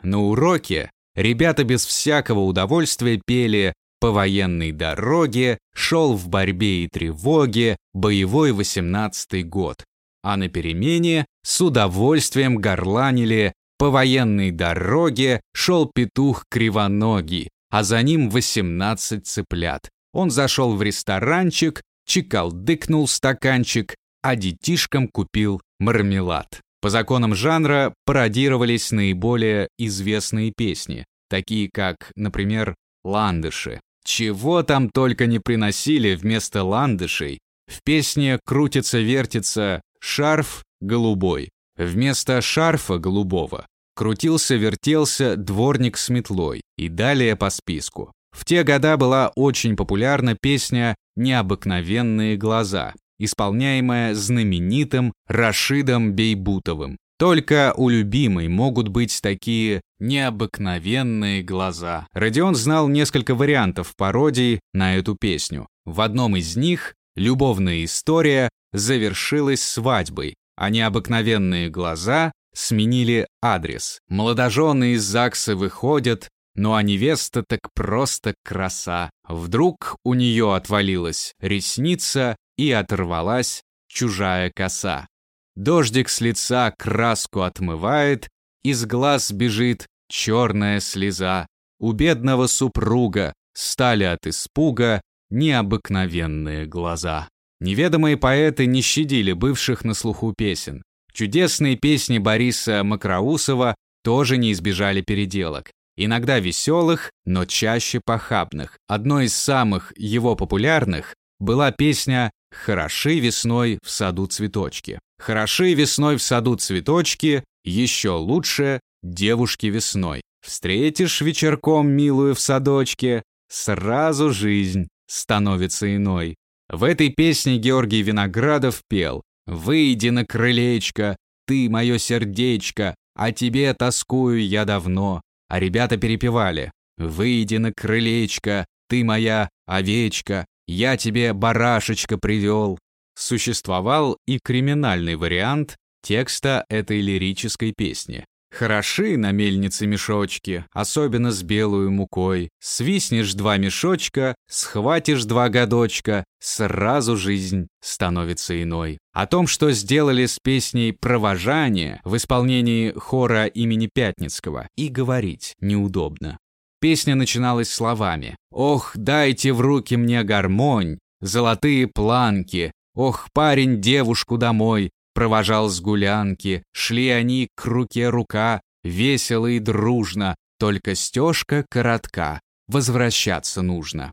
На уроке ребята без всякого удовольствия пели «По военной дороге», «Шел в борьбе и тревоге», «Боевой восемнадцатый год», а на перемене с удовольствием горланили «По военной дороге шел петух кривоногий», а за ним восемнадцать цыплят. Он зашел в ресторанчик, чекалдыкнул стаканчик, а детишкам купил мармелад. По законам жанра пародировались наиболее известные песни, такие как, например, «Ландыши». Чего там только не приносили вместо ландышей. В песне крутится-вертится шарф голубой. Вместо шарфа голубого крутился-вертелся дворник с метлой и далее по списку. В те года была очень популярна песня «Необыкновенные глаза», исполняемая знаменитым Рашидом Бейбутовым. Только у любимой могут быть такие необыкновенные глаза. Родион знал несколько вариантов пародий на эту песню. В одном из них любовная история завершилась свадьбой, а необыкновенные глаза сменили адрес. Молодожены из ЗАГСа выходят, ну а невеста так просто краса. Вдруг у нее отвалилась ресница, и оторвалась чужая коса. Дождик с лица краску отмывает, из глаз бежит черная слеза. У бедного супруга стали от испуга необыкновенные глаза. Неведомые поэты не щадили бывших на слуху песен. Чудесные песни Бориса Макроусова тоже не избежали переделок. иногда веселых, но чаще похабных. Одной из самых его популярных была песня «Хороши весной в саду цветочки». «Хороши весной в саду цветочки, еще лучше девушки весной. Встретишь вечерком милую в садочке, сразу жизнь становится иной». В этой песне Георгий Виноградов пел «Выйди на крылечко, ты мое сердечко, о тебе тоскую я давно». А ребята перепевали «Выйди на крылечко, ты моя овечка, я тебе барашечка привел». Существовал и криминальный вариант текста этой лирической песни. Хороши на мельнице мешочки, особенно с белую мукой. Свистнешь два мешочка, схватишь два годочка, сразу жизнь становится иной. О том, что сделали с песней «Провожание» в исполнении хора имени Пятницкого, и говорить неудобно. Песня начиналась словами «Ох, дайте в руки мне гармонь, золотые планки, ох, парень девушку домой, провожал с гулянки, шли они к руке рука, весело и дружно, только стежка коротка, возвращаться нужно.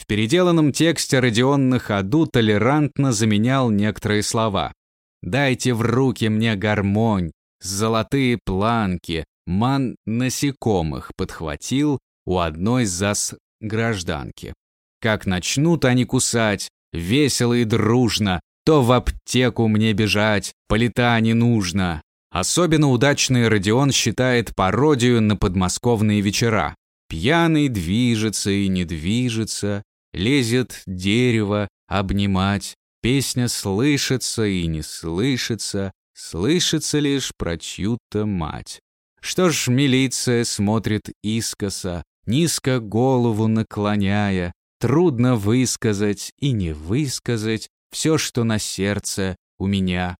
В переделанном тексте Родион на ходу толерантно заменял некоторые слова. «Дайте в руки мне гармонь, золотые планки, ман насекомых подхватил у одной зас гражданки. Как начнут они кусать, весело и дружно, то в аптеку мне бежать, полета не нужно. Особенно удачный Родион считает пародию на подмосковные вечера. Пьяный движется и не движется, лезет дерево обнимать. Песня слышится и не слышится, слышится лишь про чью-то мать. Что ж, милиция смотрит искоса, низко голову наклоняя, трудно высказать и не высказать все, что на сердце у меня.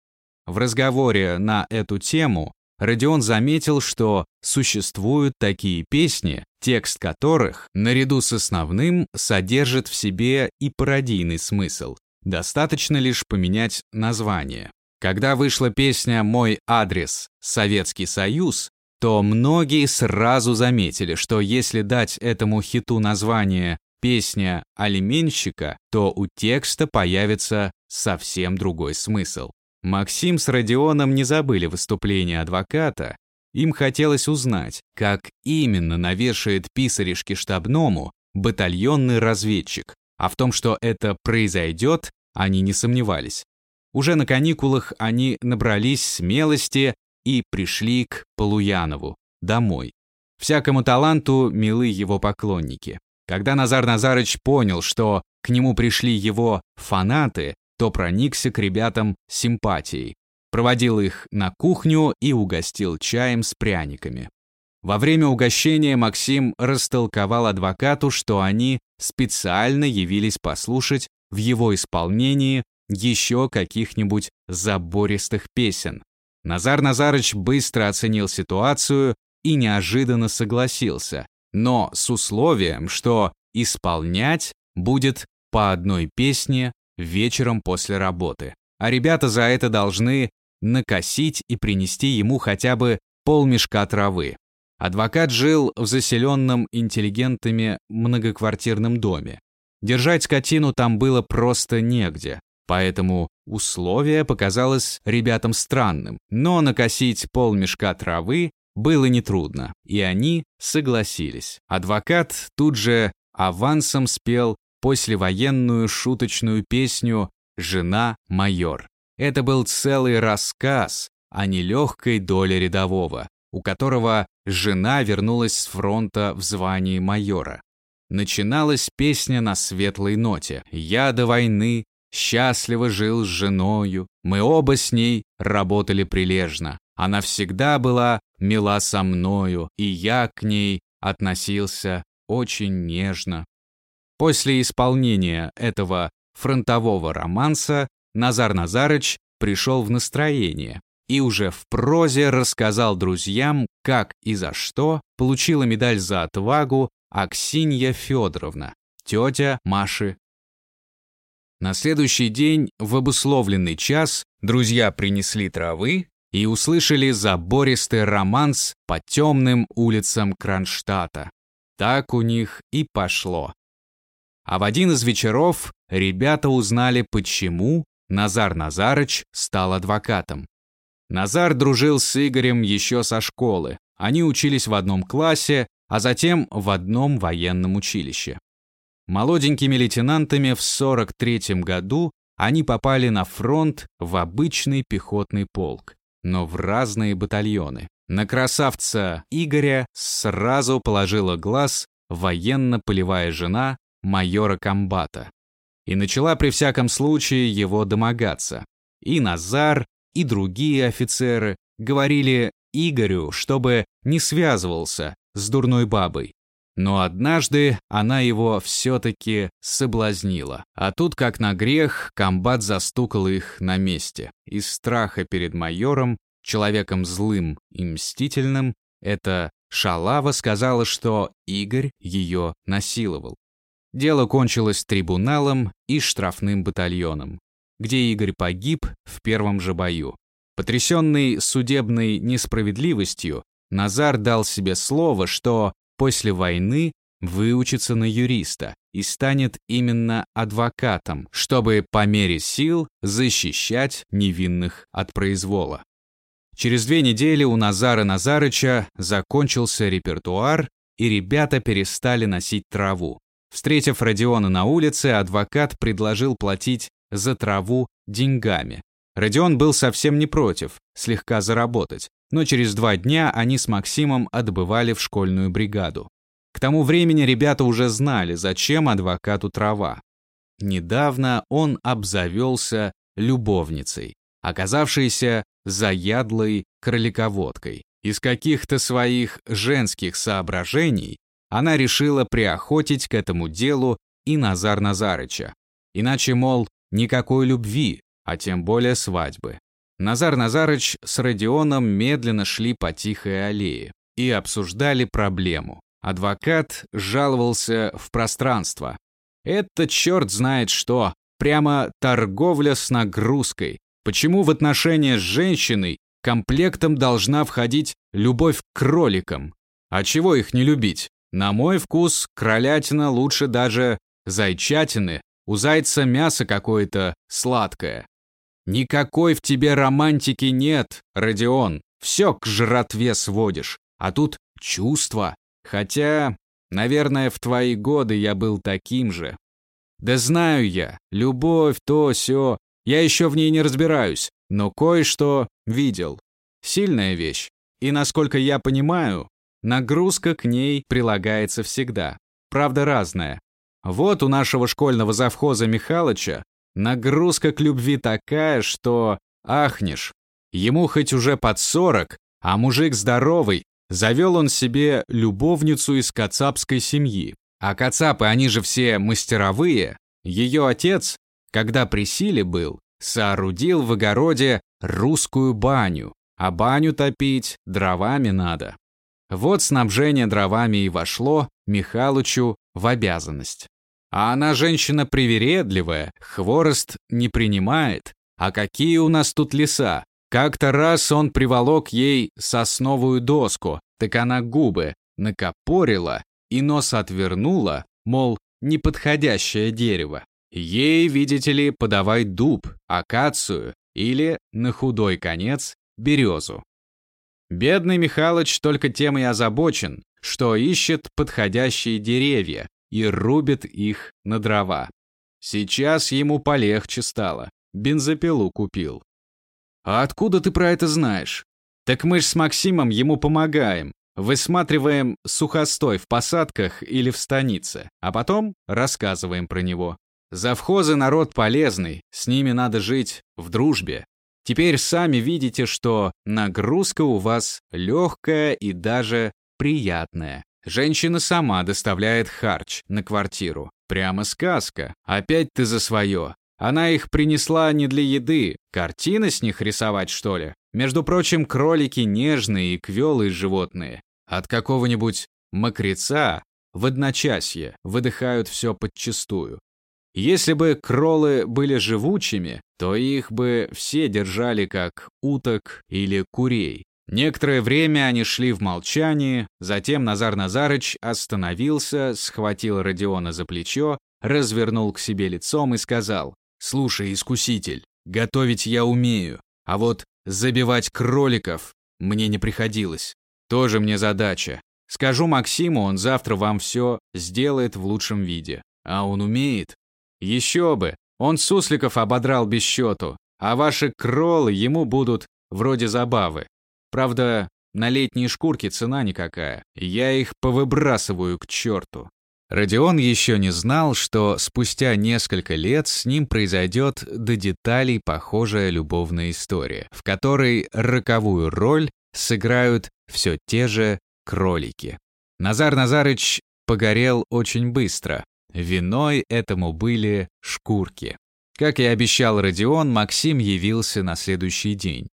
В разговоре на эту тему Родион заметил, что существуют такие песни, текст которых, наряду с основным, содержит в себе и пародийный смысл. Достаточно лишь поменять название. Когда вышла песня «Мой адрес. Советский Союз», то многие сразу заметили, что если дать этому хиту название песня алименщика, то у текста появится совсем другой смысл. Максим с Родионом не забыли выступление адвоката. Им хотелось узнать, как именно навешает писаришки штабному батальонный разведчик, а в том, что это произойдет, они не сомневались. Уже на каникулах они набрались смелости и пришли к Полуянову, домой. Всякому таланту милы его поклонники. Когда Назар Назарыч понял, что к нему пришли его фанаты, то проникся к ребятам симпатией. Проводил их на кухню и угостил чаем с пряниками. Во время угощения Максим растолковал адвокату, что они специально явились послушать в его исполнении еще каких-нибудь забористых песен. Назар Назарыч быстро оценил ситуацию и неожиданно согласился но с условием, что исполнять будет по одной песне вечером после работы. А ребята за это должны накосить и принести ему хотя бы полмешка травы. Адвокат жил в заселенном интеллигентами многоквартирном доме. Держать скотину там было просто негде, поэтому условие показалось ребятам странным, но накосить полмешка травы было нетрудно, и они согласились. Адвокат тут же авансом спел послевоенную шуточную песню «Жена майор». Это был целый рассказ о нелегкой доле рядового, у которого жена вернулась с фронта в звании майора. Начиналась песня на светлой ноте. «Я до войны счастливо жил с женою, мы оба с ней работали прилежно. Она всегда была мила со мною, и я к ней относился очень нежно. После исполнения этого фронтового романса Назар Назарыч пришел в настроение и уже в прозе рассказал друзьям, как и за что получила медаль за отвагу Аксинья Федоровна, тетя Маши. На следующий день в обусловленный час друзья принесли травы и услышали забористый романс по темным улицам Кронштадта. Так у них и пошло. А в один из вечеров ребята узнали, почему Назар Назарыч стал адвокатом. Назар дружил с Игорем еще со школы. Они учились в одном классе, а затем в одном военном училище. Молоденькими лейтенантами в 43 году они попали на фронт в обычный пехотный полк, но в разные батальоны. На красавца Игоря сразу положила глаз военно-полевая жена майора комбата и начала при всяком случае его домогаться. И Назар, и другие офицеры говорили Игорю, чтобы не связывался с дурной бабой. Но однажды она его все-таки соблазнила. А тут, как на грех, комбат застукал их на месте. Из страха перед майором, человеком злым и мстительным, эта шалава сказала, что Игорь ее насиловал. Дело кончилось трибуналом и штрафным батальоном, где Игорь погиб в первом же бою. Потрясенный судебной несправедливостью, Назар дал себе слово, что после войны выучится на юриста и станет именно адвокатом, чтобы по мере сил защищать невинных от произвола. Через две недели у Назара Назарыча закончился репертуар, и ребята перестали носить траву. Встретив Родиона на улице, адвокат предложил платить за траву деньгами. Родион был совсем не против, слегка заработать, но через два дня они с Максимом отбывали в школьную бригаду. К тому времени ребята уже знали, зачем адвокату трава. Недавно он обзавелся любовницей, оказавшейся заядлой кролиководкой. Из каких-то своих женских соображений она решила приохотить к этому делу и Назар Назарыча. Иначе, мол, никакой любви, а тем более свадьбы. Назар Назарыч с Родионом медленно шли по тихой аллее и обсуждали проблему. Адвокат жаловался в пространство. Это черт знает что, прямо торговля с нагрузкой. Почему в отношения с женщиной комплектом должна входить любовь к кроликам? А чего их не любить? На мой вкус, кролятина лучше даже зайчатины, у зайца мясо какое-то сладкое. Никакой в тебе романтики нет, Родион, все к жратве сводишь, а тут чувства. Хотя, наверное, в твои годы я был таким же. Да знаю я, любовь, то, все, я еще в ней не разбираюсь, но кое-что видел. Сильная вещь. И, насколько я понимаю, Нагрузка к ней прилагается всегда, правда разная. Вот у нашего школьного завхоза Михалыча нагрузка к любви такая, что ахнешь. Ему хоть уже под сорок, а мужик здоровый, завел он себе любовницу из кацапской семьи. А кацапы, они же все мастеровые. Ее отец, когда при силе был, соорудил в огороде русскую баню, а баню топить дровами надо. Вот снабжение дровами и вошло Михалычу в обязанность. А она женщина привередливая, хворост не принимает. А какие у нас тут леса? Как-то раз он приволок ей сосновую доску, так она губы накопорила и нос отвернула, мол, неподходящее дерево. Ей, видите ли, подавай дуб, акацию или, на худой конец, березу. Бедный Михалыч только тем и озабочен, что ищет подходящие деревья и рубит их на дрова. Сейчас ему полегче стало. Бензопилу купил. «А откуда ты про это знаешь?» «Так мы ж с Максимом ему помогаем. Высматриваем сухостой в посадках или в станице, а потом рассказываем про него. Завхозы народ полезный, с ними надо жить в дружбе. Теперь сами видите, что нагрузка у вас легкая и даже приятная. Женщина сама доставляет харч на квартиру. Прямо сказка. Опять ты за свое. Она их принесла не для еды. Картины с них рисовать, что ли? Между прочим, кролики нежные и квелые животные. От какого-нибудь мокреца в одночасье выдыхают все подчистую. Если бы кролы были живучими, то их бы все держали как уток или курей. Некоторое время они шли в молчании, затем Назар Назарыч остановился, схватил Родиона за плечо, развернул к себе лицом и сказал, «Слушай, искуситель, готовить я умею, а вот забивать кроликов мне не приходилось. Тоже мне задача. Скажу Максиму, он завтра вам все сделает в лучшем виде. А он умеет. Еще бы, он сусликов ободрал без счету, а ваши кролы ему будут вроде забавы. Правда, на летние шкурки цена никакая. Я их повыбрасываю к черту. Родион еще не знал, что спустя несколько лет с ним произойдет до деталей похожая любовная история, в которой роковую роль сыграют все те же кролики. Назар Назарыч погорел очень быстро. Виной этому были шкурки. Как и обещал Родион, Максим явился на следующий день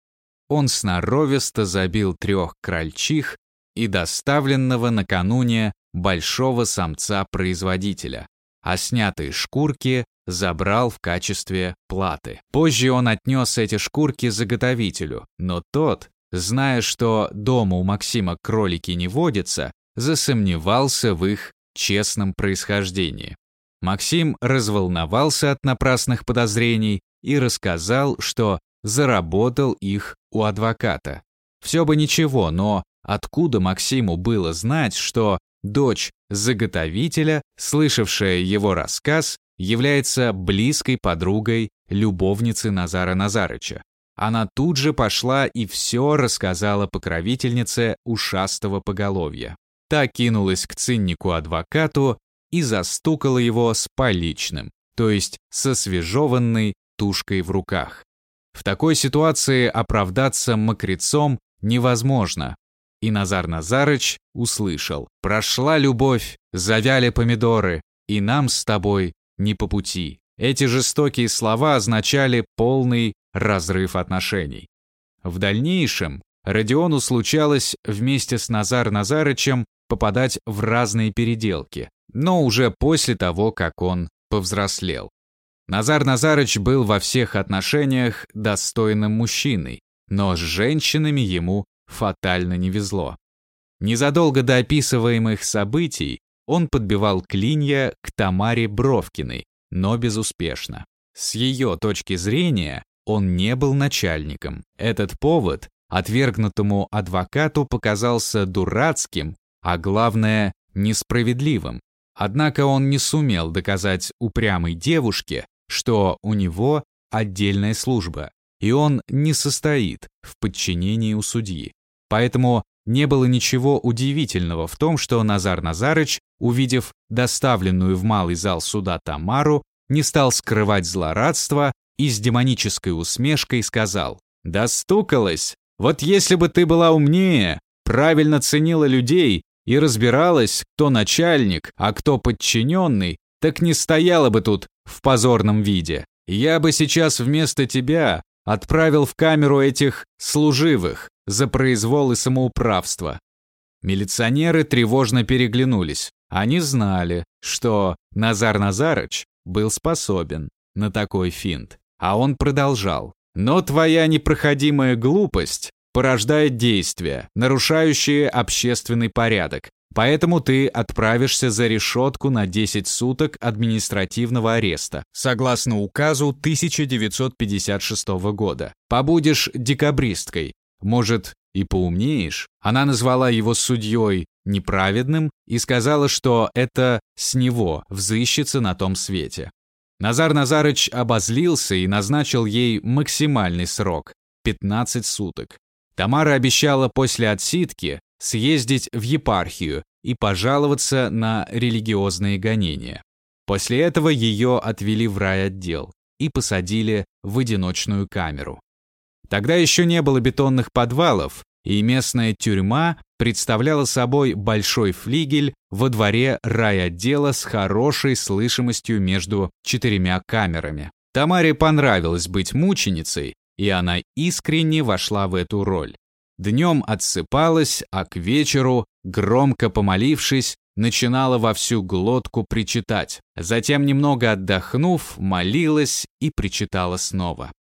он сноровисто забил трех крольчих и доставленного накануне большого самца-производителя, а снятые шкурки забрал в качестве платы. Позже он отнес эти шкурки заготовителю, но тот, зная, что дома у Максима кролики не водятся, засомневался в их честном происхождении. Максим разволновался от напрасных подозрений и рассказал, что заработал их у адвоката. Все бы ничего, но откуда Максиму было знать, что дочь заготовителя, слышавшая его рассказ, является близкой подругой любовницы Назара Назарыча? Она тут же пошла и все рассказала покровительнице ушастого поголовья. Та кинулась к циннику-адвокату и застукала его с поличным, то есть со свежеванной тушкой в руках. В такой ситуации оправдаться мокрецом невозможно. И Назар Назарыч услышал. «Прошла любовь, завяли помидоры, и нам с тобой не по пути». Эти жестокие слова означали полный разрыв отношений. В дальнейшем Родиону случалось вместе с Назар Назарычем попадать в разные переделки, но уже после того, как он повзрослел. Назар Назарыч был во всех отношениях достойным мужчиной, но с женщинами ему фатально не везло. Незадолго до описываемых событий он подбивал клинья к Тамаре Бровкиной, но безуспешно. С ее точки зрения он не был начальником. Этот повод отвергнутому адвокату показался дурацким, а главное, несправедливым. Однако он не сумел доказать упрямой девушке, что у него отдельная служба, и он не состоит в подчинении у судьи. Поэтому не было ничего удивительного в том, что Назар Назарыч, увидев доставленную в малый зал суда Тамару, не стал скрывать злорадство и с демонической усмешкой сказал «Достукалась! Вот если бы ты была умнее, правильно ценила людей и разбиралась, кто начальник, а кто подчиненный, так не стояла бы тут в позорном виде. Я бы сейчас вместо тебя отправил в камеру этих служивых за произвол и самоуправство. Милиционеры тревожно переглянулись. Они знали, что Назар Назарыч был способен на такой финт. А он продолжал. Но твоя непроходимая глупость порождает действия, нарушающие общественный порядок, Поэтому ты отправишься за решетку на 10 суток административного ареста, согласно указу 1956 года. Побудешь декабристкой. Может, и поумнеешь? Она назвала его судьей неправедным и сказала, что это с него взыщется на том свете. Назар Назарыч обозлился и назначил ей максимальный срок – 15 суток. Тамара обещала после отсидки съездить в епархию и пожаловаться на религиозные гонения. После этого ее отвели в райотдел и посадили в одиночную камеру. Тогда еще не было бетонных подвалов, и местная тюрьма представляла собой большой флигель во дворе райотдела с хорошей слышимостью между четырьмя камерами. Тамаре понравилось быть мученицей, и она искренне вошла в эту роль. Днем отсыпалась, а к вечеру, громко помолившись, начинала во всю глотку причитать. Затем, немного отдохнув, молилась и причитала снова.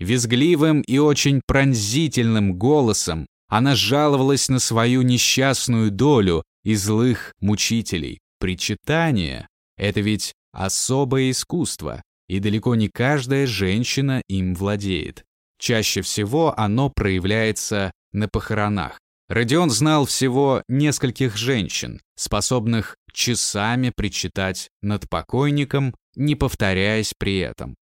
Визгливым и очень пронзительным голосом она жаловалась на свою несчастную долю и злых мучителей. Причитание — это ведь особое искусство, и далеко не каждая женщина им владеет. Чаще всего оно проявляется на похоронах. Родион знал всего нескольких женщин, способных часами причитать над покойником, не повторяясь при этом.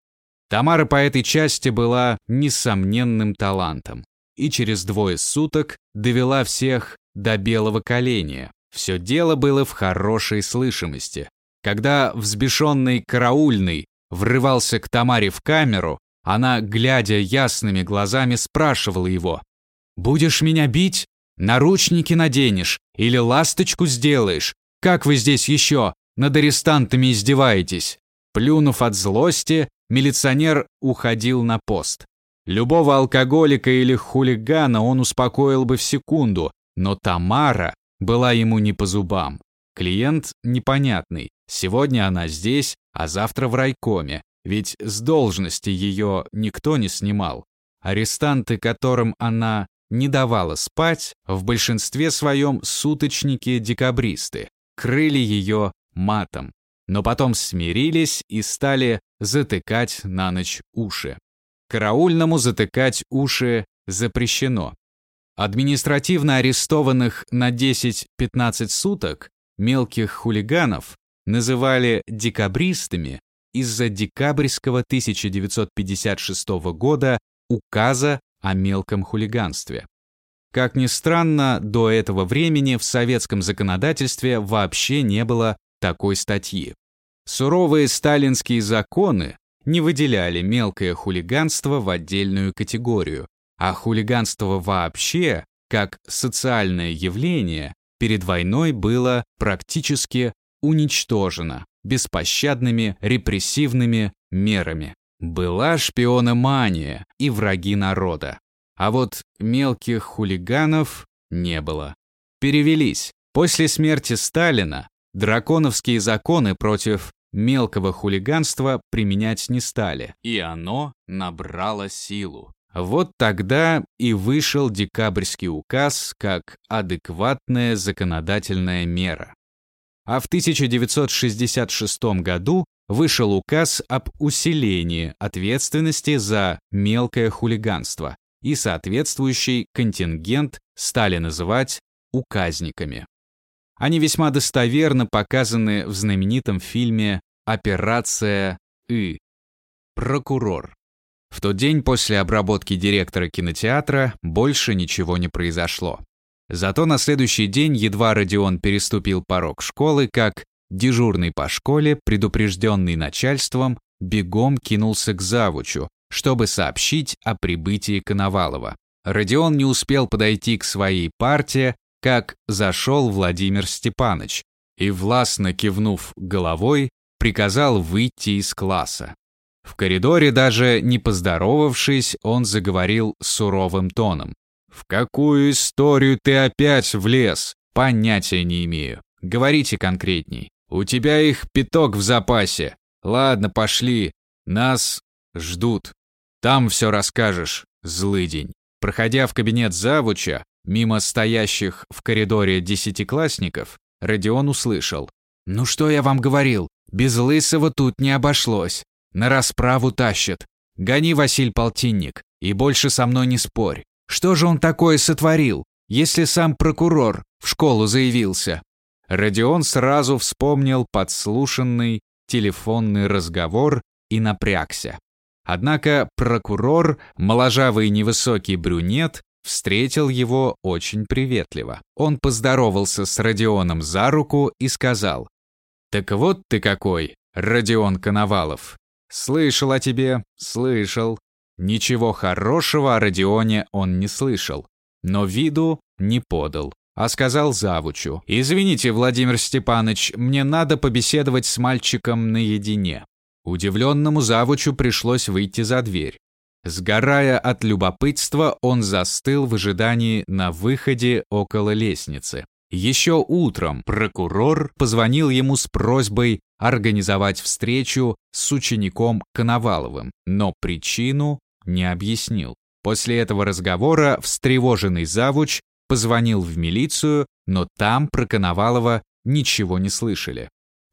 Тамара по этой части была несомненным талантом и через двое суток довела всех до белого коленя. Все дело было в хорошей слышимости. Когда взбешенный караульный врывался к Тамаре в камеру, она, глядя ясными глазами, спрашивала его, «Будешь меня бить? Наручники наденешь или ласточку сделаешь? Как вы здесь еще над арестантами издеваетесь?» Плюнув от злости, милиционер уходил на пост. Любого алкоголика или хулигана он успокоил бы в секунду, но Тамара была ему не по зубам. Клиент непонятный. Сегодня она здесь, а завтра в райкоме. Ведь с должности ее никто не снимал. Арестанты, которым она не давала спать, в большинстве своем суточники-декабристы, крыли ее матом, но потом смирились и стали затыкать на ночь уши. Караульному затыкать уши запрещено. Административно арестованных на 10-15 суток мелких хулиганов называли декабристами из-за декабрьского 1956 года указа о мелком хулиганстве. Как ни странно, до этого времени в советском законодательстве вообще не было такой статьи. Суровые сталинские законы не выделяли мелкое хулиганство в отдельную категорию, а хулиганство вообще, как социальное явление, перед войной было практически уничтожено беспощадными репрессивными мерами. Была шпиономания и враги народа. А вот мелких хулиганов не было. Перевелись. После смерти Сталина драконовские законы против мелкого хулиганства применять не стали, и оно набрало силу. Вот тогда и вышел декабрьский указ как адекватная законодательная мера. А в 1966 году вышел указ об усилении ответственности за мелкое хулиганство, и соответствующий контингент стали называть указниками. Они весьма достоверно показаны в знаменитом фильме «Операция И». Прокурор. В тот день после обработки директора кинотеатра больше ничего не произошло. Зато на следующий день едва Родион переступил порог школы, как дежурный по школе, предупрежденный начальством, бегом кинулся к завучу, чтобы сообщить о прибытии Коновалова. Родион не успел подойти к своей партии, как зашел Владимир Степанович и, властно кивнув головой, приказал выйти из класса. В коридоре, даже не поздоровавшись, он заговорил суровым тоном. «В какую историю ты опять влез? Понятия не имею. Говорите конкретней. У тебя их пяток в запасе. Ладно, пошли. Нас ждут. Там все расскажешь, злыдень». Проходя в кабинет завуча, Мимо стоящих в коридоре десятиклассников, Родион услышал. «Ну что я вам говорил, без Лысого тут не обошлось. На расправу тащат. Гони, Василь Полтинник, и больше со мной не спорь. Что же он такое сотворил, если сам прокурор в школу заявился?» Родион сразу вспомнил подслушанный телефонный разговор и напрягся. Однако прокурор, моложавый невысокий брюнет, встретил его очень приветливо. Он поздоровался с Родионом за руку и сказал, «Так вот ты какой, Родион Коновалов. Слышал о тебе, слышал». Ничего хорошего о Родионе он не слышал, но виду не подал, а сказал завучу, «Извините, Владимир Степанович, мне надо побеседовать с мальчиком наедине». Удивленному завучу пришлось выйти за дверь. Сгорая от любопытства, он застыл в ожидании на выходе около лестницы. Еще утром прокурор позвонил ему с просьбой организовать встречу с учеником Коноваловым, но причину не объяснил. После этого разговора встревоженный завуч позвонил в милицию, но там про Коновалова ничего не слышали.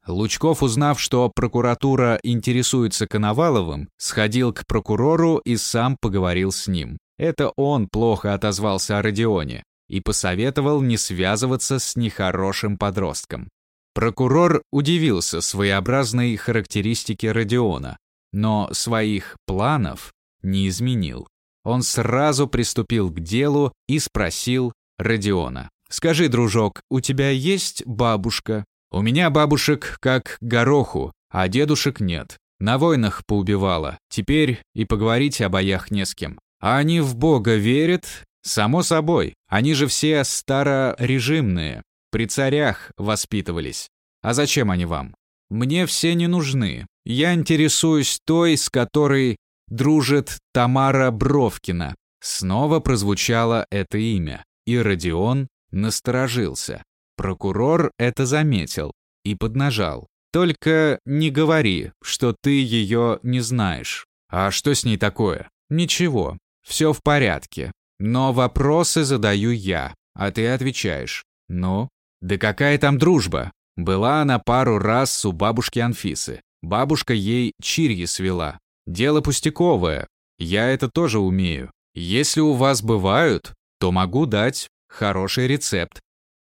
Лучков, узнав, что прокуратура интересуется Коноваловым, сходил к прокурору и сам поговорил с ним. Это он плохо отозвался о Родионе и посоветовал не связываться с нехорошим подростком. Прокурор удивился своеобразной характеристике Родиона, но своих планов не изменил. Он сразу приступил к делу и спросил Родиона. «Скажи, дружок, у тебя есть бабушка?» «У меня бабушек как гороху, а дедушек нет. На войнах поубивала. Теперь и поговорить о боях не с кем. А они в Бога верят? Само собой. Они же все старорежимные. При царях воспитывались. А зачем они вам? Мне все не нужны. Я интересуюсь той, с которой дружит Тамара Бровкина. Снова прозвучало это имя, и Родион насторожился. Прокурор это заметил и поднажал. «Только не говори, что ты ее не знаешь. А что с ней такое? Ничего, все в порядке. Но вопросы задаю я, а ты отвечаешь. Ну? Да какая там дружба? Была она пару раз у бабушки Анфисы. Бабушка ей чирьи свела. Дело пустяковое. Я это тоже умею. Если у вас бывают, то могу дать хороший рецепт.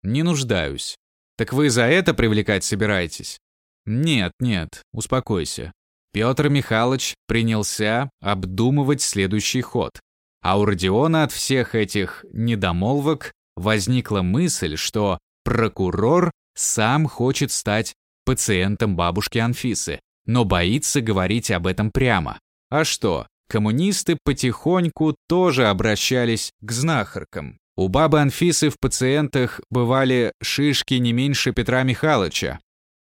Не нуждаюсь. Так вы за это привлекать собираетесь? Нет, нет, успокойся. Петр Михайлович принялся обдумывать следующий ход. А у Родиона от всех этих недомолвок возникла мысль, что прокурор сам хочет стать пациентом бабушки Анфисы, но боится говорить об этом прямо. А что, коммунисты потихоньку тоже обращались к знахаркам. У бабы Анфисы в пациентах бывали шишки не меньше Петра Михайловича.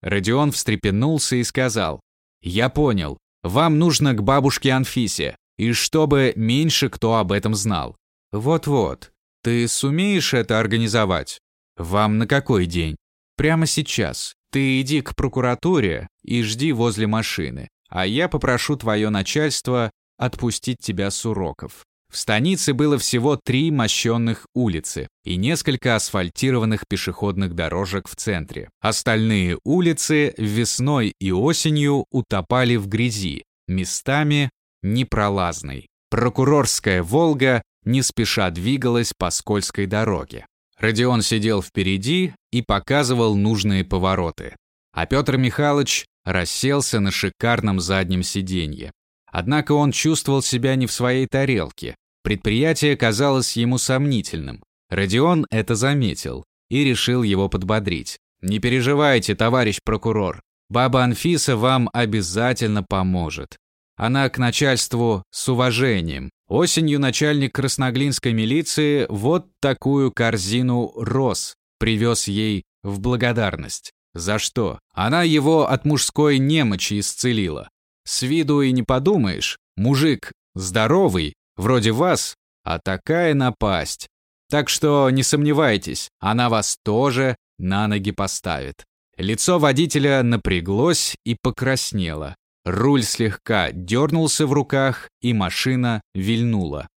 Родион встрепенулся и сказал, «Я понял, вам нужно к бабушке Анфисе, и чтобы меньше кто об этом знал. Вот-вот, ты сумеешь это организовать? Вам на какой день? Прямо сейчас. Ты иди к прокуратуре и жди возле машины, а я попрошу твое начальство отпустить тебя с уроков. В станице было всего три мощенных улицы и несколько асфальтированных пешеходных дорожек в центре. Остальные улицы весной и осенью утопали в грязи, местами непролазной. Прокурорская «Волга» не спеша двигалась по скользкой дороге. Родион сидел впереди и показывал нужные повороты, а Петр Михайлович расселся на шикарном заднем сиденье. Однако он чувствовал себя не в своей тарелке. Предприятие казалось ему сомнительным. Родион это заметил и решил его подбодрить. «Не переживайте, товарищ прокурор. Баба Анфиса вам обязательно поможет. Она к начальству с уважением. Осенью начальник красноглинской милиции вот такую корзину роз привез ей в благодарность. За что? Она его от мужской немочи исцелила. С виду и не подумаешь, мужик здоровый, вроде вас, а такая напасть. Так что не сомневайтесь, она вас тоже на ноги поставит. Лицо водителя напряглось и покраснело. Руль слегка дернулся в руках, и машина вильнула.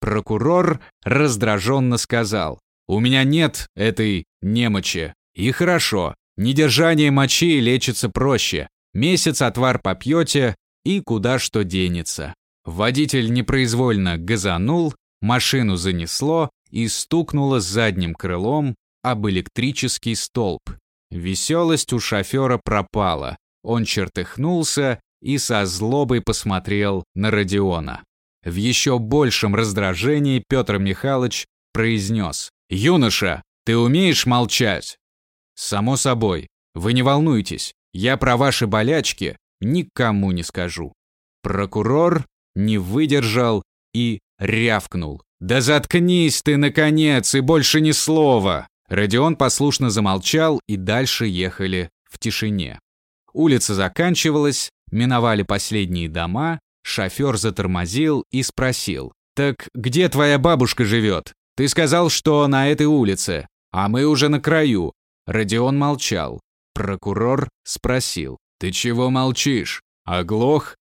Прокурор раздраженно сказал, «У меня нет этой немочи. И хорошо, недержание мочи лечится проще. Месяц отвар попьете, и куда что денется. Водитель непроизвольно газанул, машину занесло и стукнуло задним крылом об электрический столб. Веселость у шофера пропала. Он чертыхнулся и со злобой посмотрел на Родиона. В еще большем раздражении Петр Михайлович произнес «Юноша, ты умеешь молчать?» «Само собой. Вы не волнуйтесь. Я про ваши болячки никому не скажу. Прокурор не выдержал и рявкнул. «Да заткнись ты, наконец, и больше ни слова!» Родион послушно замолчал, и дальше ехали в тишине. Улица заканчивалась, миновали последние дома, шофер затормозил и спросил. «Так где твоя бабушка живет? Ты сказал, что на этой улице. «А мы уже на краю». Родион молчал. Прокурор спросил. «Ты чего молчишь? Оглох?»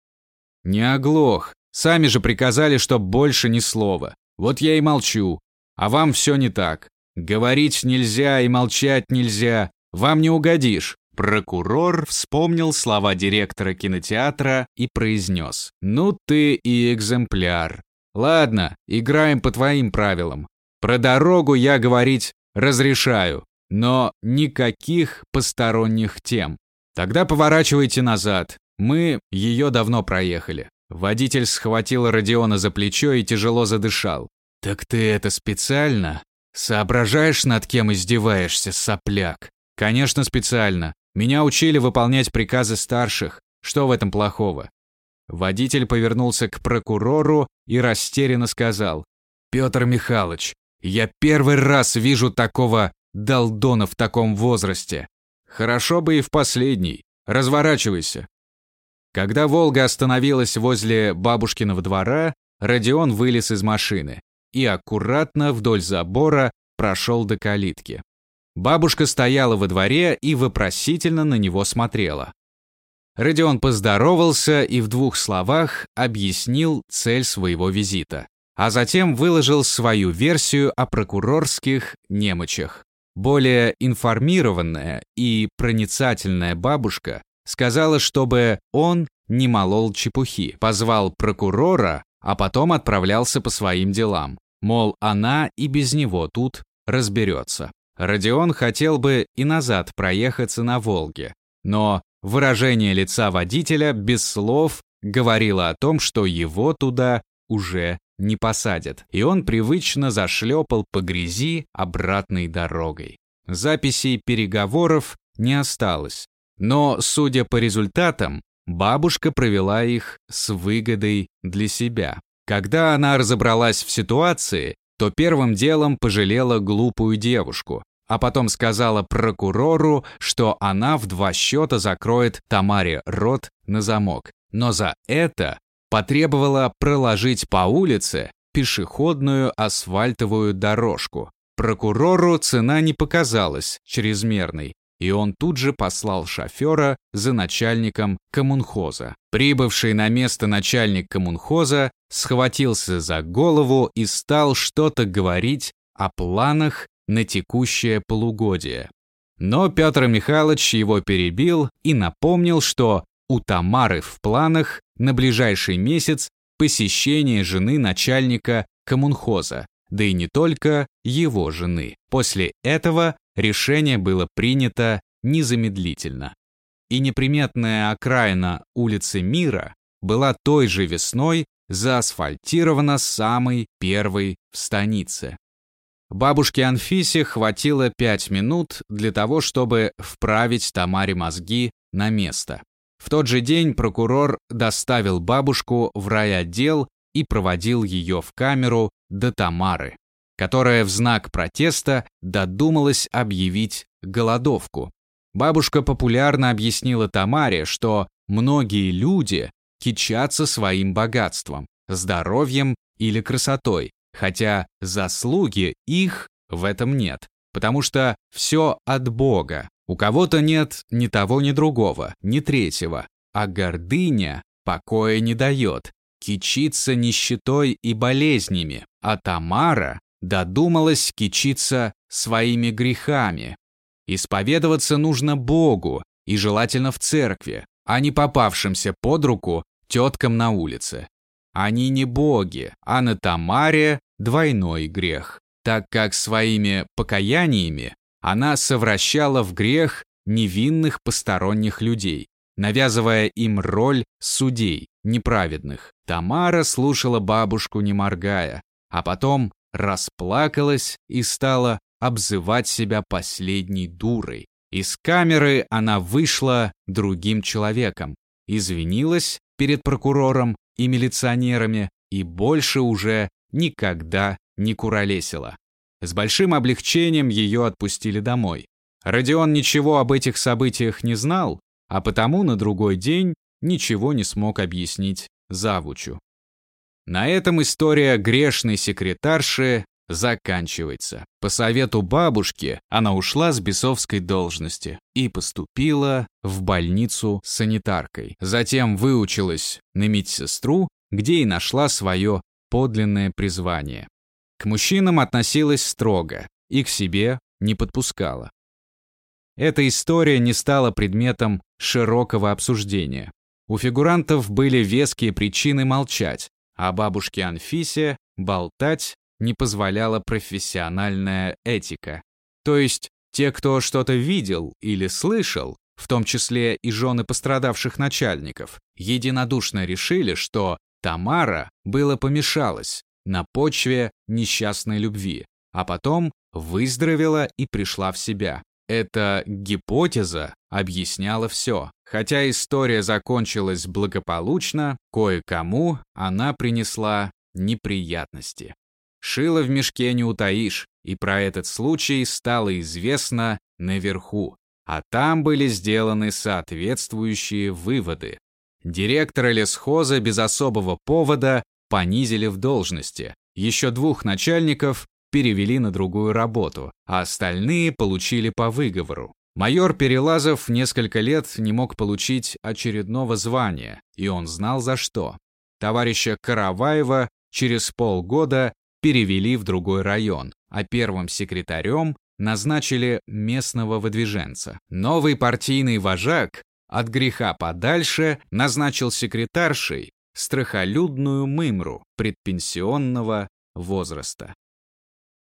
«Не оглох. Сами же приказали, чтоб больше ни слова. Вот я и молчу. А вам все не так. Говорить нельзя и молчать нельзя. Вам не угодишь». Прокурор вспомнил слова директора кинотеатра и произнес. «Ну ты и экземпляр. Ладно, играем по твоим правилам. Про дорогу я говорить разрешаю, но никаких посторонних тем. Тогда поворачивайте назад. Мы ее давно проехали». Водитель схватил Родиона за плечо и тяжело задышал. «Так ты это специально? Соображаешь, над кем издеваешься, сопляк?» «Конечно, специально. Меня учили выполнять приказы старших. Что в этом плохого?» Водитель повернулся к прокурору и растерянно сказал. «Петр Михайлович, я первый раз вижу такого долдона в таком возрасте. Хорошо бы и в последний. Разворачивайся». Когда «Волга» остановилась возле бабушкиного двора, Родион вылез из машины и аккуратно вдоль забора прошел до калитки. Бабушка стояла во дворе и вопросительно на него смотрела. Родион поздоровался и в двух словах объяснил цель своего визита, а затем выложил свою версию о прокурорских немочах. Более информированная и проницательная бабушка сказала, чтобы он не молол чепухи, позвал прокурора, а потом отправлялся по своим делам. Мол, она и без него тут разберется. Родион хотел бы и назад проехаться на Волге, но выражение лица водителя без слов говорило о том, что его туда уже не посадят, и он привычно зашлепал по грязи обратной дорогой. Записей переговоров не осталось, но, судя по результатам, бабушка провела их с выгодой для себя. Когда она разобралась в ситуации, то первым делом пожалела глупую девушку, а потом сказала прокурору, что она в два счета закроет Тамаре рот на замок. Но за это потребовала проложить по улице пешеходную асфальтовую дорожку. Прокурору цена не показалась чрезмерной, и он тут же послал шофера за начальником коммунхоза. Прибывший на место начальник коммунхоза схватился за голову и стал что-то говорить о планах на текущее полугодие. Но Петр Михайлович его перебил и напомнил, что у Тамары в планах на ближайший месяц посещение жены начальника коммунхоза, да и не только его жены. После этого решение было принято незамедлительно. И неприметная окраина улицы Мира была той же весной заасфальтирована самой первой в станице. Бабушке Анфисе хватило пять минут для того, чтобы вправить Тамаре мозги на место. В тот же день прокурор доставил бабушку в райотдел и проводил ее в камеру до Тамары которая в знак протеста додумалась объявить голодовку. Бабушка популярно объяснила Тамаре, что многие люди кичатся своим богатством, здоровьем или красотой, хотя заслуги их в этом нет, потому что все от Бога. У кого-то нет ни того, ни другого, ни третьего, а гордыня покоя не дает, кичится нищетой и болезнями, а Тамара додумалась кичиться своими грехами. Исповедоваться нужно Богу и желательно в церкви, а не попавшимся под руку теткам на улице. Они не боги, а на Тамаре двойной грех, так как своими покаяниями она совращала в грех невинных посторонних людей, навязывая им роль судей, неправедных. Тамара слушала бабушку, не моргая, а потом расплакалась и стала обзывать себя последней дурой. Из камеры она вышла другим человеком, извинилась перед прокурором и милиционерами и больше уже никогда не куролесила. С большим облегчением ее отпустили домой. Родион ничего об этих событиях не знал, а потому на другой день ничего не смог объяснить завучу. На этом история грешной секретарши заканчивается. По совету бабушки она ушла с бесовской должности и поступила в больницу санитаркой. Затем выучилась на медсестру, где и нашла свое подлинное призвание. К мужчинам относилась строго и к себе не подпускала. Эта история не стала предметом широкого обсуждения. У фигурантов были веские причины молчать, а бабушке Анфисе болтать не позволяла профессиональная этика. То есть те, кто что-то видел или слышал, в том числе и жены пострадавших начальников, единодушно решили, что Тамара было помешалась на почве несчастной любви, а потом выздоровела и пришла в себя. Эта гипотеза объясняла все. Хотя история закончилась благополучно, кое-кому она принесла неприятности. Шило в мешке не утаишь, и про этот случай стало известно наверху, а там были сделаны соответствующие выводы. Директора лесхоза без особого повода понизили в должности. Еще двух начальников перевели на другую работу, а остальные получили по выговору. Майор Перелазов несколько лет не мог получить очередного звания, и он знал за что. Товарища Караваева через полгода перевели в другой район, а первым секретарем назначили местного выдвиженца. Новый партийный вожак от греха подальше назначил секретаршей страхолюдную мымру предпенсионного возраста.